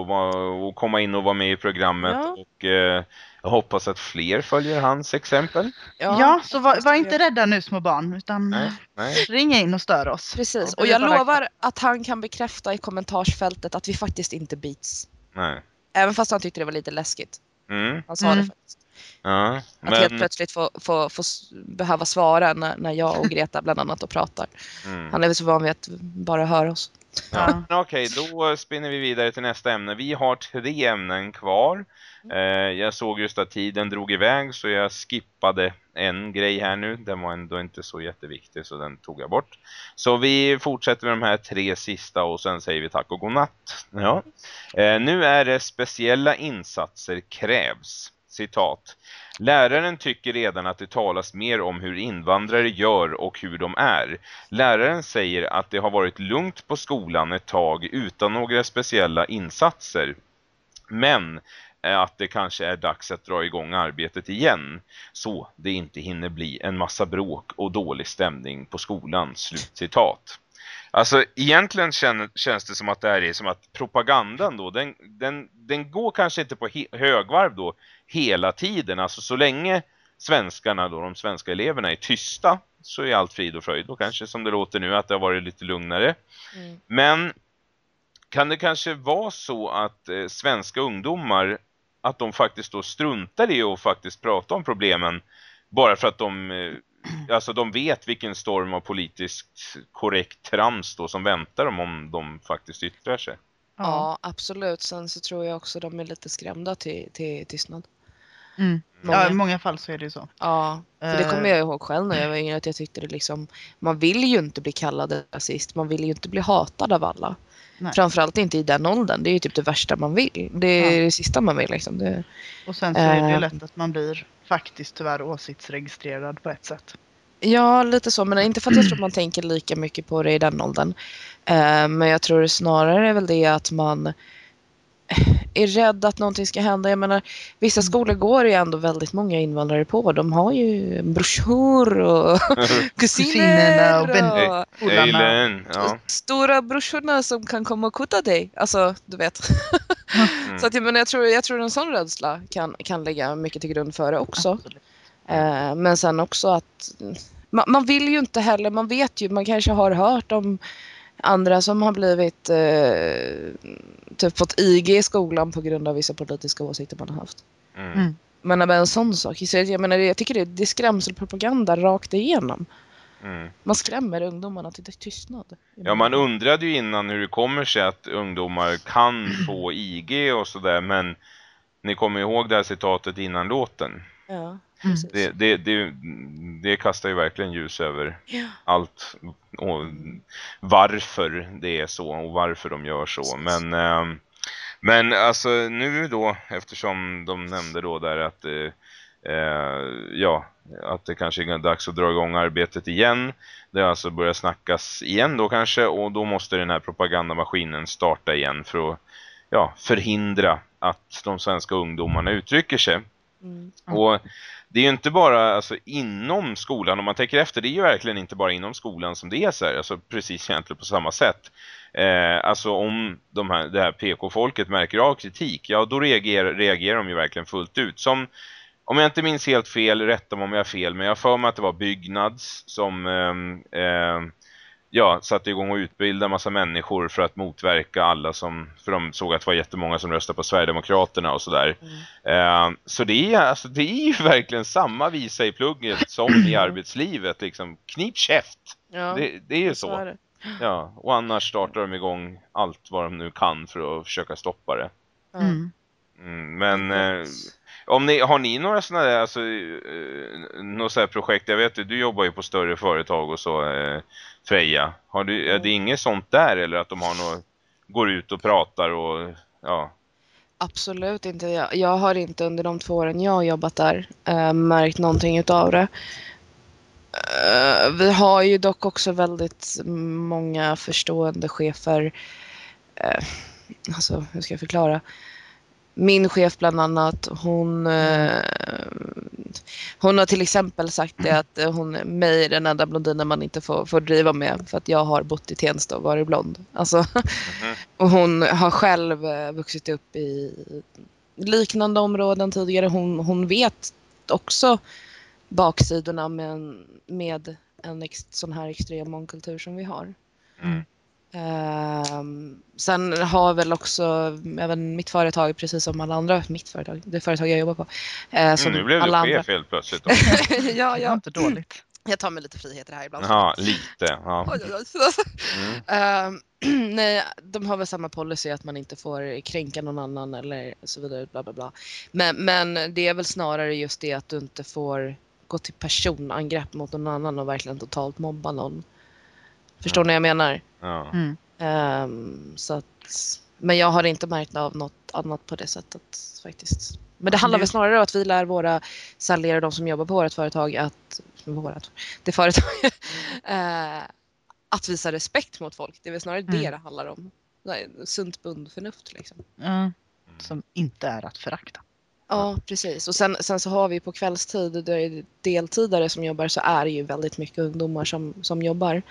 att komma in och vara med i programmet Ja. och eh, jag hoppas att fler följer hans exempel. Ja, så var, var inte rädda nu små barn utan Nej, nej. ring in och stör oss. Precis, Ja, och jag lovar att han kan bekräfta i kommentarsfältet att vi faktiskt inte beats. nej. Även fast han tyckte det var lite läskigt. Mm, Han sa Mm. det faktiskt. ja, Att helt men, plötsligt få, få, få behöva svara när, när jag och Greta bland annat och pratar. mm. Han är väl så van vid att bara höra oss. Ja. men Okej, då spinner vi vidare till nästa ämne. Vi har tre ämnen kvar. Eh, jag såg just att tiden drog iväg så jag skippade en grej här nu. Den var ändå inte så jätteviktig så den tog jag bort. Så vi fortsätter med de här tre sista och sen säger vi tack och godnatt. Ja. Eh, nu är det speciella insatser krävs. Citat. Läraren tycker redan att det talas mer om hur invandrare gör och hur de är. Läraren säger att det har varit lugnt på skolan ett tag utan några speciella insatser. Men att det kanske är dags att dra igång arbetet igen. Så det inte hinner bli en massa bråk och dålig stämning på skolan. Slutcitat. Alltså egentligen känns det som att det här är som att propagandan då, den, den, den går kanske inte på högvarv då hela tiden. Alltså så länge svenskarna då, de svenska eleverna är tysta så är allt frid och fröjd. Då kanske som det låter nu att det har varit lite lugnare. Mm. Men kan det kanske vara så att eh, svenska ungdomar att de faktiskt då struntar i att faktiskt prata om problemen bara för att de eh, alltså de vet vilken storm av politiskt korrekt trams då som väntar dem om de faktiskt yttrar sig. Ja, absolut. Sen så tror jag också de är lite skrämda till, till tystnad. Mm. Många. ja, i många fall så är det ju så. Ja, för det Eh. kommer jag ihåg själv när jag var yngre att jag tyckte det liksom Man vill ju inte bli kallad rasist, man vill ju inte bli hatad av alla. Nej. Framförallt inte i den åldern, det är ju typ det värsta man vill. Det är Ja. det sista man vill liksom. Det, Och sen så är det ju Eh. lätt att man blir faktiskt tyvärr åsiktsregistrerad på ett sätt. ja, lite så, men inte för att jag tror man tänker lika mycket på det i den åldern. Eh, men jag tror snarare är väl det att man är rädd att någonting ska hända. Jag menar, vissa skolor går ju ändå väldigt många invandrare på. De har ju brorsor och (laughs) kusiner och och ja. stora brorsorna som kan komma och kutta dig. Alltså, du vet. Mm. (laughs) Så att, jag, menar, jag, tror, jag tror en sån rädsla kan, kan lägga mycket till grund för det också. Eh, men sen också att man, man vill ju inte heller, man vet ju, man kanske har hört om andra som har blivit eh, typ fått IG i skolan på grund av vissa politiska åsikter man har haft. Mm. Mm. Men med en sån sak, så jag, menar, jag tycker det, det är skrämselpropaganda rakt igenom. Mm. Man skrämmer ungdomarna till tystnad. Ja, man undrade ju innan hur det kommer sig att ungdomar kan få IG och sådär, men ni kommer ihåg det här citatet innan låten. Ja, Mm. Det, det, det, det kastar ju verkligen ljus över Ja. allt och varför det är så och varför de gör så. Precis. Men, ehm, men alltså nu då, eftersom de nämnde då där att eh, eh, ja, att det kanske är dags att dra igång arbetet igen. Det har alltså börjat snackas igen då kanske och då måste den här propagandamaskinen starta igen för att ja, förhindra att de svenska ungdomarna uttrycker sig. Mm. Och det är ju inte bara alltså, inom skolan, om man tänker efter, det är ju verkligen inte bara inom skolan som det är så här, alltså precis egentligen på samma sätt. Eh, alltså om de här, det här PK-folket märker av kritik, ja då reagerar, reagerar de ju verkligen fullt ut. Som, om jag inte minns helt fel, rätta mig om jag har fel, men jag har för mig att det var Byggnads som Eh, eh, ja, satte igång och utbilda massa människor för att motverka alla som, för de såg att det var jättemånga som röstade på Sverigedemokraterna och sådär. Eh, så det är, alltså, det är ju (laughs) verkligen samma visa i plugget som i (clears throat) arbetslivet. Liksom, knip käft! Ja, Det, det är ju så är. Ja, och annars startar de igång allt vad de nu kan för att försöka stoppa det. Mm. Mm, men eh, om ni, har ni några sådana där, alltså, eh, något så här projekt, jag vet att du jobbar ju på större företag och så, eh, Freja. Har du, är det inget sånt där eller att de har något, går ut och pratar och ja. Absolut inte. Jag, jag har inte under de två åren jag har jobbat där eh, märkt någonting utav det. Eh, vi har ju dock också väldigt många förstående chefer. Eh, alltså, hur ska jag förklara? Min chef bland annat, hon, eh, hon har till exempel sagt det att hon, mig är den enda blondinen man inte får, får driva med för att jag har bott i Tensta och varit blond. Alltså, Mhm. och hon har själv eh, vuxit upp i liknande områden tidigare. Hon, hon vet också baksidorna med, en- med en ex, sån här extrem mångkultur som vi har. Mm. Ehm, sen har väl också även mitt företag, precis som alla andra, mitt företag, det företag jag jobbar på. eh, som Mm, nu blev du alla chef helt plötsligt. (laughs) Ja, Det var ja, inte dåligt. (clears throat) jag tar mig lite friheter här ibland. Ja, lite. Ja. (laughs) Oj, oj, oj. Mm. (laughs) Ehm, (clears throat) nej, de har väl samma policy att man inte får kränka någon annan eller så vidare. Bla, bla, bla. Men, men det är väl snarare just det att du inte får gå till personangrepp mot någon annan och verkligen totalt mobba någon. Förstår ni vad jag menar? Ja. Mm. Ehm, så att, men jag har inte märkt av något annat på det sättet faktiskt. Men det handlar Det- väl snarare om att vi lär våra säljare, de som jobbar på vårt företag, att, vårat, det företaget, (laughs) eh, att visa respekt mot folk. Det är väl snarare det Mm. det handlar om. Sunt bondförnuft liksom. Ja. Som inte är att förakta. Ja, precis. Och sen, sen så har vi på kvällstid, där det är deltidare som jobbar, så är det ju väldigt mycket ungdomar som, som jobbar.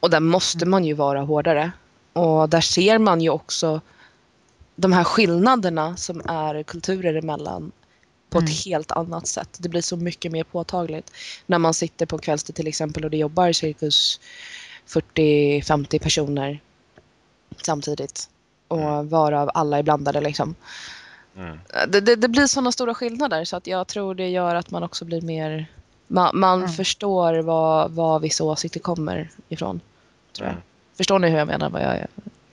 Och där måste man ju vara hårdare. Och där ser man ju också de här skillnaderna som är kulturer emellan på Mm. ett helt annat sätt. Det blir så mycket mer påtagligt när man sitter på kvällstid till exempel och det jobbar cirkus 40-50 personer samtidigt. Och varav alla är blandade liksom. Mm. Det, det, det blir sådana stora skillnader så att jag tror det gör att man också blir mer... Man, man Mm. förstår var, var vissa åsikter kommer ifrån. Tror jag. Mm. Förstår ni hur jag menar? Vad jag,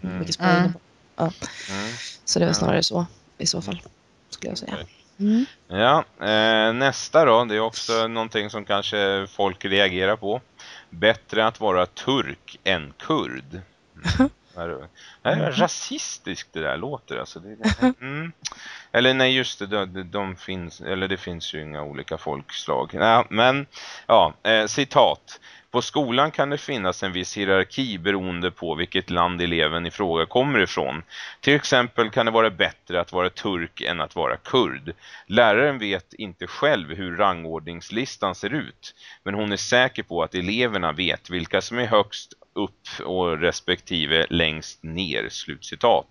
Mm. vilket spår är inne på? Mm. Så det är Ja. snarare så i så fall. Skulle jag säga. Mm. Ja, eh, nästa då, det är också någonting som kanske folk reagerar på. Bättre att vara turk än kurd. (laughs) Mm. Är det är rasistiskt det där låter alltså. Det, det, mm. Eller nej just det, de, de finns, eller det finns ju inga olika folkslag. Ja, men, ja, eh, citat. På skolan kan det finnas en viss hierarki beroende på vilket land eleven i fråga kommer ifrån. Till exempel kan det vara bättre att vara turk än att vara kurd. Läraren vet inte själv hur rangordningslistan ser ut, men hon är säker på att eleverna vet vilka som är högst upp och respektive längst ner, slutcitat.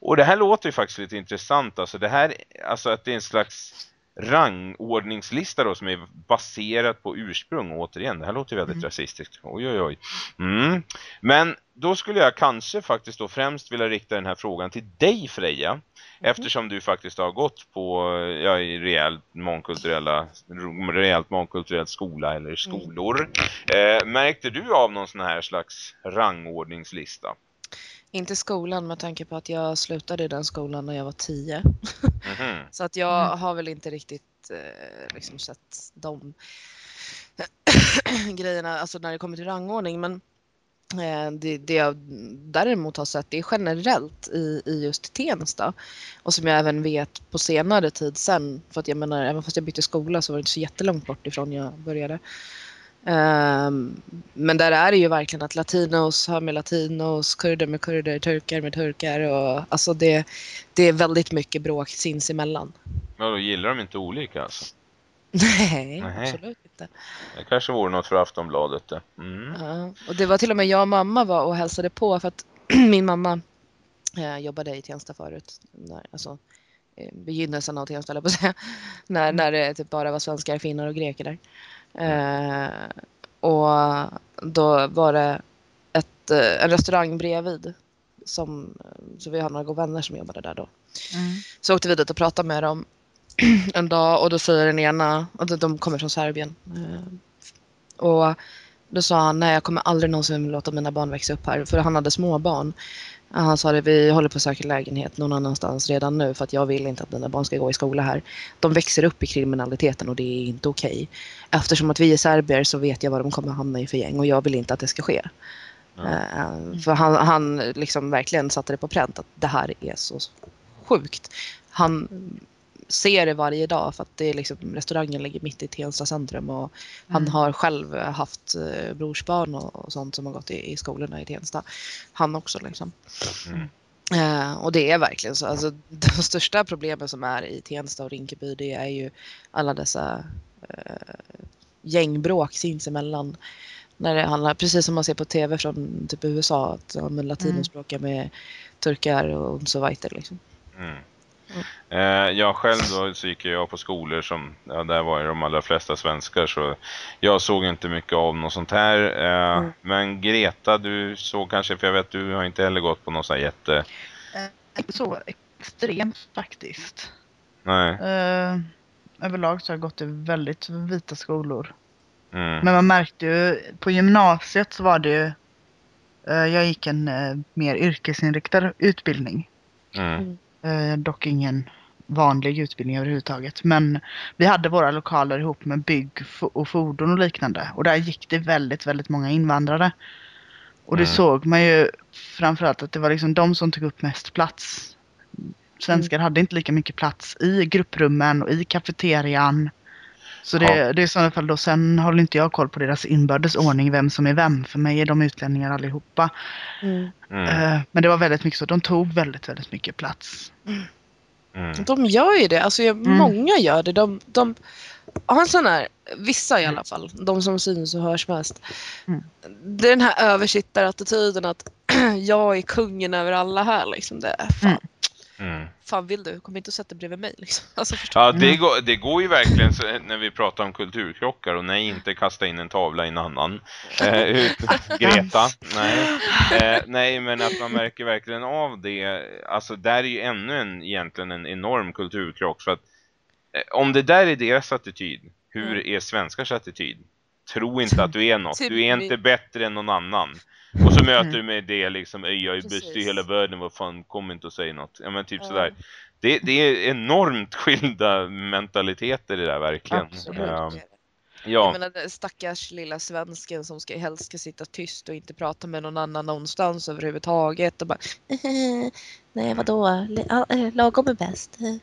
Och det här låter ju faktiskt lite intressant, alltså det här, alltså att det är en slags rangordningslista då som är baserat på ursprung återigen, det här låter väldigt Mm. rasistiskt oj oj oj mm. men då skulle jag kanske faktiskt då främst vilja rikta den här frågan till dig Freja eftersom du faktiskt har gått på ja, i rejält mångkulturella rejält mångkulturell skola eller skolor eh, märkte du av någon sån här slags rangordningslista? Inte skolan med tanke på att jag slutade i den skolan när jag var tio. Mhm. (laughs) Så att jag Mm. har väl inte riktigt eh, liksom sett de (clears throat) grejerna, alltså när det kommer till rangordning. Men eh, det, det jag däremot har sett det är generellt i, i just Tensta. Och som jag även vet på senare tid sen. För att jag menar, även fast jag bytte skola så var det inte så jättelångt bort ifrån jag började. Ehm, men där är det ju verkligen att latinos har med latinos, kurder med kurder, turkar med turkar. Och, alltså det, det är väldigt mycket bråk sinsemellan. Ja, då gillar de inte olika alltså. Nej, Nej. absolut inte. Det kanske vore något för Aftonbladet det. Mm. Ja. Och det var till och med jag och mamma var och hälsade på för att (clears throat) min mamma eh, jobbade i Tensta förut. När, alltså, eh, begynnelsen av Tensta, på säga. (laughs) När, när det typ bara var svenskar, finnar och greker där. Eh, och då var det ett eh, en restaurang bredvid. Som, så vi har några goda vänner som jobbade där då. Mm. Så åkte vi dit och pratade med dem (clears throat) en dag och då säger den ena, och de- de kommer från Serbien. eh, Och då sa han, nej jag kommer aldrig någonsin låta mina barn växa upp här. För han hade små barn. Han sa det, vi håller på att söka lägenhet någon annanstans redan nu för att jag vill inte att mina barn ska gå i skola här. De växer upp i kriminaliteten och det är inte okej. Eftersom att vi är serbier så vet jag vad de kommer hamna i för gäng och jag vill inte att det ska ske. Eh, För han, han liksom verkligen satte det på pränt att det här är så sjukt. Han ser det varje dag för att det är liksom, restaurangen ligger mitt i Tensta centrum och han Mm. har själv haft eh, brorsbarn och, och sånt som har gått i, i skolorna i Tensta. Han också liksom. Mm. Eh, och det är verkligen så. Alltså, (laughs) de största problemen som är i Tensta och Rinkeby det är ju alla dessa eh, gängbråk sinsemellan. När det handlar, precis som man ser på tv från typ USA, att ja, men latinos bråkar med turkar och så vidare. Liksom. Mm. Mm. Eh, jag själv då så gick jag på skolor som, ja där var ju de allra flesta svenskar så jag såg inte mycket av något sånt här. Eh, Mm. Men Greta, du såg kanske, för jag vet du har inte heller gått på något sånt här jätte... Inte så extremt faktiskt. Nej. Eh, överlag så har jag gått i väldigt vita skolor. Mm. Men man märkte ju, på gymnasiet så var det ju, eh, jag gick en eh, mer yrkesinriktad utbildning. Mm. Eh, dock ingen vanlig utbildning överhuvudtaget. Men vi hade våra lokaler ihop med bygg och fordon och liknande. Och där gick det väldigt, väldigt många invandrare. Och det Mm. såg man ju framförallt att det var liksom de som tog upp mest plats. Svenskar hade inte lika mycket plats i grupprummen och i kafeterian. Så det, Ja. det är i sådana fall då, sen håller inte jag koll på deras inbördes ordning, vem som är vem. För mig är de utlänningar allihopa. Mm. Eh, Men det var väldigt mycket så, de tog väldigt, väldigt mycket plats. Mm. De gör ju det. Alltså, jag, Mm. Många gör det. De, de har en sån här, vissa i alla fall, de som syns och hörs mest. Mm. Det är den här översittarattityden att (clears throat) jag är kungen över alla här. Liksom. Det, är fan, Mm. Mm. Fan vill du? Kom inte och sätt dig bredvid mig. Liksom. (laughs) Alltså, Ja, det Mm. går, det går ju verkligen så, när vi pratar om kulturkrockar och nej, inte kasta in en tavla i en annan. (laughs) Eh, ut- Greta, nej. Eh, nej, men att man märker verkligen av det. Alltså, där är ju ännu en, egentligen en enorm kulturkrock. För att eh, om det där är deras attityd, hur Mm. är svenskars attityd? Tro inte att du är något. Typ Du är inte bättre än någon annan. Och så möter Mm. du med det liksom, "Ey, jag är bäst i hela världen, vad fan, kom inte och säg något. Ja men typ Ja. sådär. Det, det är enormt skilda mentaliteter det där verkligen. Absolut. Ehm, Jag ja, menar den stackars lilla svensken som ska, helst ska sitta tyst och inte prata med någon annan någonstans överhuvudtaget. Och bara, (laughs) nej vadå, ja, eh, lagom är bäst. mm.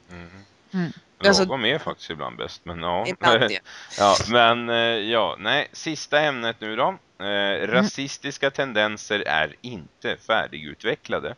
Mm. Alltså- Lagom är faktiskt ibland bäst, men ja. Ibland (laughs) ja, men eh, ja, nej, sista ämnet nu då. Eh, rasistiska tendenser är inte färdigutvecklade.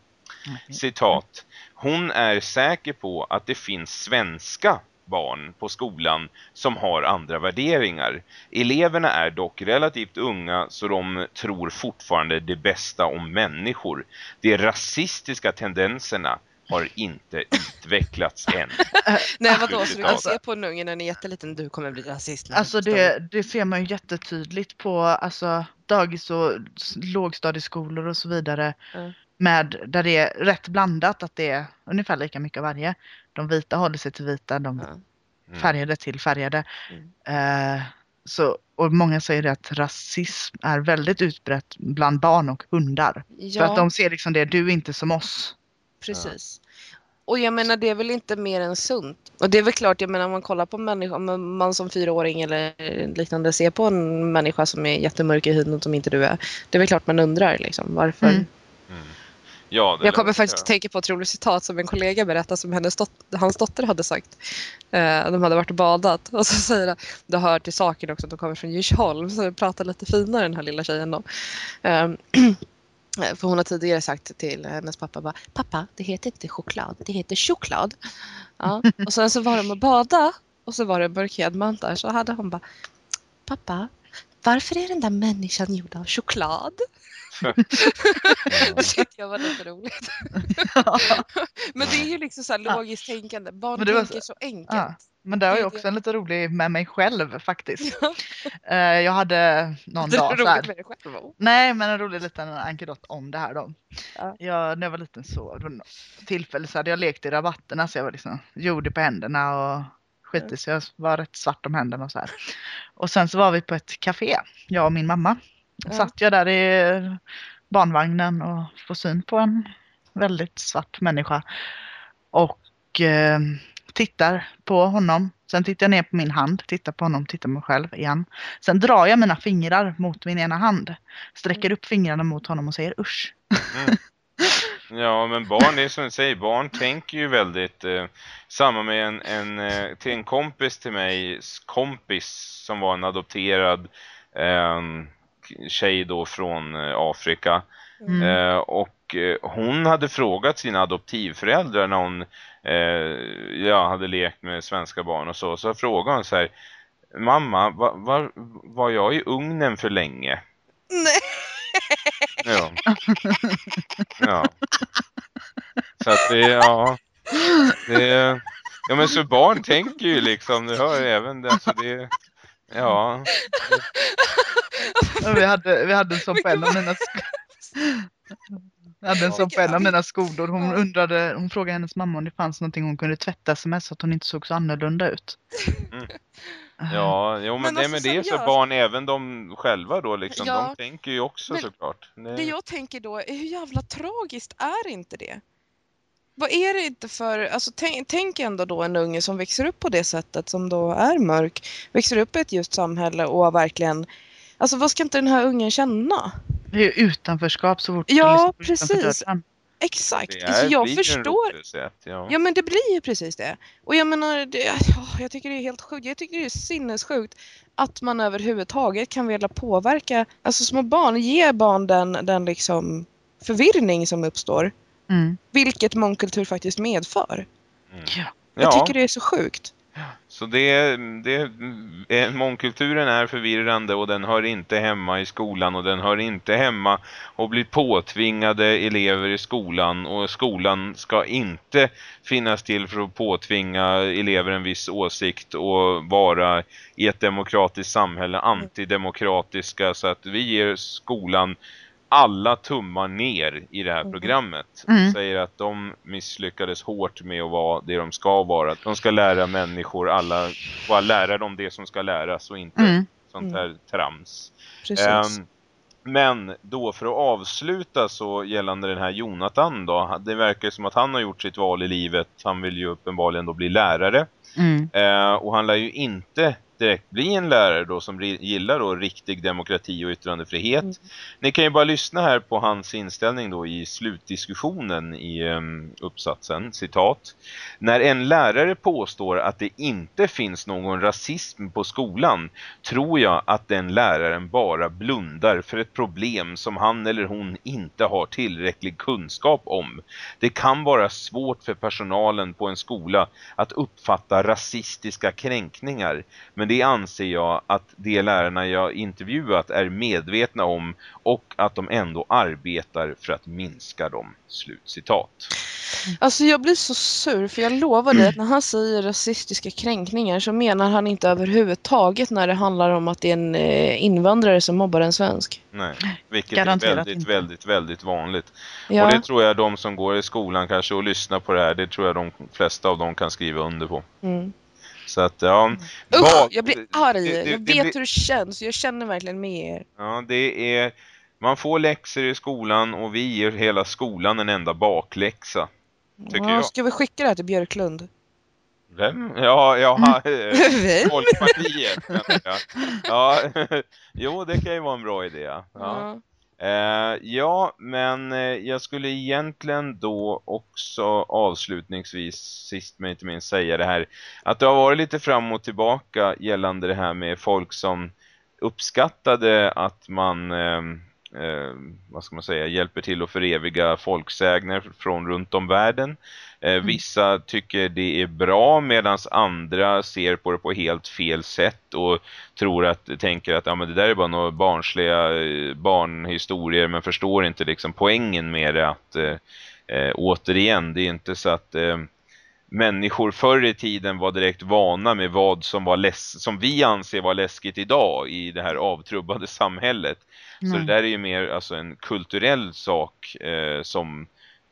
Citat. Hon är säker på att det finns svenska barn på skolan som har andra värderingar. Eleverna är dock relativt unga så de tror fortfarande det bästa om människor. De rasistiska tendenserna har inte utvecklats än. (laughs) Nej vadå, så du kan se på en unge när den är jätteliten, du kommer bli rasist. Alltså det, det ser man ju jättetydligt på alltså, dagis och lågstadieskolor och så vidare. Ja. Med, där det är rätt blandat, att det är ungefär lika mycket av varje. De vita håller sig till vita, de. Mm. färgade till färgade. Mm. Eh, så, och många säger att rasism är väldigt utbrett bland barn och hundar. Ja, För att de ser liksom det, du är inte som oss. Precis. Och jag menar det är väl inte mer än sunt. Och det är väl klart, jag menar om man kollar på människa, om man som fyraåring eller liknande ser på en människa som är jättemörk i huden som inte du är. Det är väl klart man undrar liksom varför. Mm. Mm. Ja, Jag kommer faktiskt att tänka på ett roligt citat som en kollega berättade som hennes dot- hans dotter hade sagt. Eh, de hade varit och badat och så säger han, det hör till saken också att de kommer från Djursholm så jag pratar lite finare den här lilla tjejen då. Ehm, (clears throat) för hon har tidigare sagt till hennes pappa bara, pappa det heter inte choklad, det heter choklad. Ja. Och sen så var de och bada och så var det en man där så hade hon bara, pappa varför är den där människan gjord av choklad? (laughs) Det tyckte jag var lite roligt. (laughs) Men det är ju liksom så här logiskt tänkande. Barn tänker så enkelt. Men det Det- jag också en lite rolig med mig själv faktiskt. Eh, Jag hade någon (laughs) Det dag så här. med dig själv. va? Nej, men en rolig liten anekdot om det här då. Ja. Jag, när jag var liten så, var tillfälle så hade jag lekt i rabatterna så jag var liksom jordig på händerna och skitig så jag var rätt svart om händerna och så här. Och sen så var vi på ett café, jag och min mamma. Ja. Satt jag där i barnvagnen och får syn på en väldigt svart människa. Och eh, tittar på honom. Sen tittar jag ner på min hand, tittar på honom, tittar på mig själv igen. Sen drar jag mina fingrar mot min ena hand. Sträcker upp fingrarna mot honom och säger usch. Mm. Ja, men barn, det är som du säger, barn tänker ju väldigt, eh, samma med en, en eh, till en kompis till mig, kompis som var en adopterad eh, tjej då från eh, Afrika. Mm. Eh, och eh, hon hade frågat sina adoptivföräldrar när hon eh, ja, hade lekt med svenska barn och så. Så frågade hon så här, mamma, var, var, var jag i ugnen för länge? Nej. Ja. ja. Så att det, ja. Det, ja men så barn tänker ju liksom, du hör även det, så det, ja. Vi hade, vi hade en sån på en av mina jag hade en sån på en av mina skolor. Hon Ja. undrade, hon frågade hennes mamma om det fanns någonting hon kunde tvätta sig med så att hon inte såg så annorlunda ut. Mm. Ja, jo men, Men det, alltså, men det är så jag- barn, även de själva då liksom, Ja, de tänker ju också men såklart. Det, Det jag tänker då är hur jävla tragiskt är inte det? Vad är det inte för, alltså tänk, tänk ändå då en unge som växer upp på det sättet som då är mörk, växer upp i ett ljust samhälle och har verkligen, alltså vad ska inte den här ungen känna? Det är utanförskap så fort Ja, liksom precis. Exakt, det alltså jag förstår, rotlöshet, ja. ja men det blir ju precis det. Och jag menar, det, ja, jag tycker det är helt sjukt, jag tycker det är sinnessjukt att man överhuvudtaget kan vilja påverka, alltså små barn, ge barn den, den liksom förvirring som uppstår. Mm. Vilket mångkultur faktiskt medför. Mm. Ja. Jag Ja. tycker det är så sjukt. Så det, det, eh, mångkulturen är förvirrande och den hör inte hemma i skolan och den hör inte hemma och blir påtvingade elever i skolan och skolan ska inte finnas till för att påtvinga elever en viss åsikt och vara i ett demokratiskt samhälle antidemokratiska. Så att vi ger skolan alla tummar ner i det här Mm. programmet. Mm. Säger att de misslyckades hårt med att vara det de ska vara. De ska lära människor, alla, bara lära dem det som ska läras och inte Mm. sånt här trams. Precis. Ehm, men då för att avsluta så gällande den här Jonathan då. Det verkar som att han har gjort sitt val i livet. Han vill ju uppenbarligen då bli lärare. Mm. Eh, och han lär ju inte direkt bli en lärare då som gillar då riktig demokrati och yttrandefrihet. Mm. Ni kan ju bara lyssna här på hans inställning då i slutdiskussionen i em, uppsatsen, citat. När en lärare påstår att det inte finns någon rasism på skolan tror jag att den läraren bara blundar för ett problem som han eller hon inte har tillräcklig kunskap om. Det kan vara svårt för personalen på en skola att uppfatta rasistiska kränkningar. Men det anser jag att de lärarna jag intervjuat är medvetna om och att de ändå arbetar för att minska dem. Slutcitat. Alltså jag blir så sur för jag lovar dig att när han säger rasistiska kränkningar så menar han inte överhuvudtaget när det handlar om att det är en eh, invandrare som mobbar en svensk. Nej, vilket Garanterat är väldigt, inte. väldigt, väldigt vanligt. Ja, Och det tror jag de som går i skolan kanske och lyssnar på det här, det tror jag de flesta av dem kan skriva under på. mm. Så att ja. Usch, vad- jag blir arg. det- det- jag vet blir- hur det känns. Jag känner verkligen med er. Ja, det är... Man får läxor i skolan och vi ger hela skolan en enda bakläxa. Tycker Ja, jag. Ska vi skicka det här till Björklund? Vem? Ja, ja, (laughs) eh, (laughs) Vem? Folkpartiet. menar jag. Ja, (laughs) jo, det kan ju vara en bra idé. Ja. Ja. Eh, ja, men eh, jag skulle egentligen då också avslutningsvis, sist men inte minst, säga det här. Att det har varit lite fram och tillbaka gällande det här med folk som uppskattade att man, eh, eh, vad ska man säga, hjälper till att föreviga folksägner från runt om världen. Eh, vissa tycker det är bra medan andra ser på det på helt fel sätt och tror att, tänker att ja, men det där är bara några barnsliga eh, barnhistorier men förstår inte liksom poängen med det att eh, eh, återigen, det är inte så att eh, människor förr i tiden var direkt vana med vad som var läs som vi anser var läskigt idag i det här avtrubbade samhället. Så Nej. det där är ju mer alltså en kulturell sak eh, som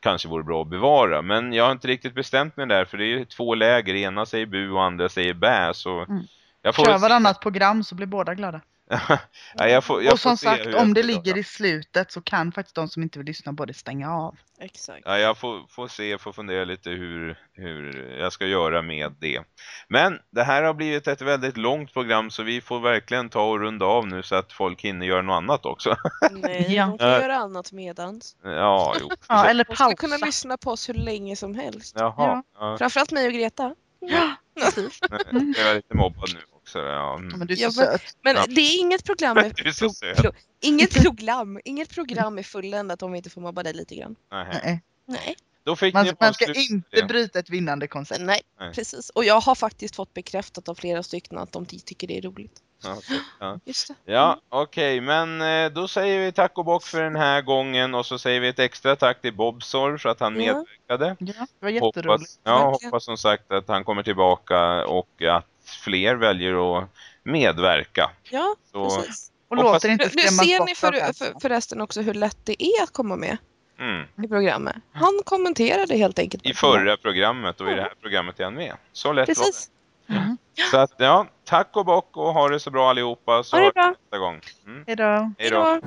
kanske vore bra att bevara. Men jag har inte riktigt bestämt mig där för det är ju två läger. Ena säger bu och andra säger bä. Så Mm. jag får Kör varannat program så blir båda glada. Ja, jag får, jag och som får se sagt, om det ligger i slutet så kan faktiskt de som inte vill lyssna både stänga av. Exakt. Ja, jag får, får se, får fundera lite hur, hur jag ska göra med det. Men det här har blivit ett väldigt långt program så vi får verkligen ta och runda av nu så att folk hinner göra något annat också. Nej, Ja. de får göra annat medans. ja, jo. Ja, eller De ska pausa. kunna lyssna på oss hur länge som helst. Jaha, ja. Framförallt mig och Greta. Ja, precis. jag är lite mobbad nu också. Ja. Ja, Men du är så Ja, men- söt. Men Ja. det är inget program (laughs) med Du är så söt. pro- inget program, inget program är fulländat om vi inte får mobba dig lite grann. Nej. Nej. Då fick Man, ni man ska inte bryta ett vinnande koncept. Nej, Nej. precis. Och jag har faktiskt fått bekräftat av flera stycken att de ty- tycker det är roligt. Okej, ja. Det. Ja, okej, men eh, då säger vi tack och bock för den här gången och så säger vi ett extra tack till Bobsor för att han Ja. medverkade. Ja, det var jätteroligt. Hoppas, ja, Verkligen. hoppas som sagt att han kommer tillbaka och att fler väljer att medverka. Ja, Så, precis. Och Hoppas- låter inte Nu, ser ni för, det. för, förresten också hur lätt det är att komma med mm, i programmet. Han kommenterade helt enkelt. I förra programmet och i det här programmet är han med. Så lätt Precis. var Mm. Så att, ja, tack och bock och ha det så bra allihopa. Så Ha det bra. nästa gång. Mm. Hejdå. Hej Hej då.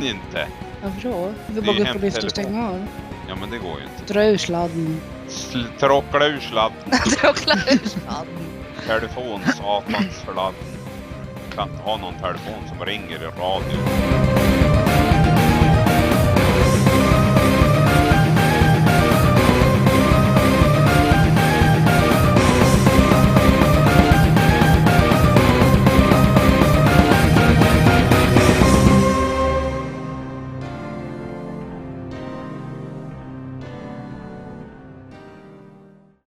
Kan inte. Ja, Det är bara ju gå upp och lyfta och stänga av. Ja men det går ju inte. Dra ur sladden. Sl- Tråckla ur sladden. (laughs) Tråckla ur sladden. Telefon, satans sladd. Kan inte ha någon telefon som ringer i radio.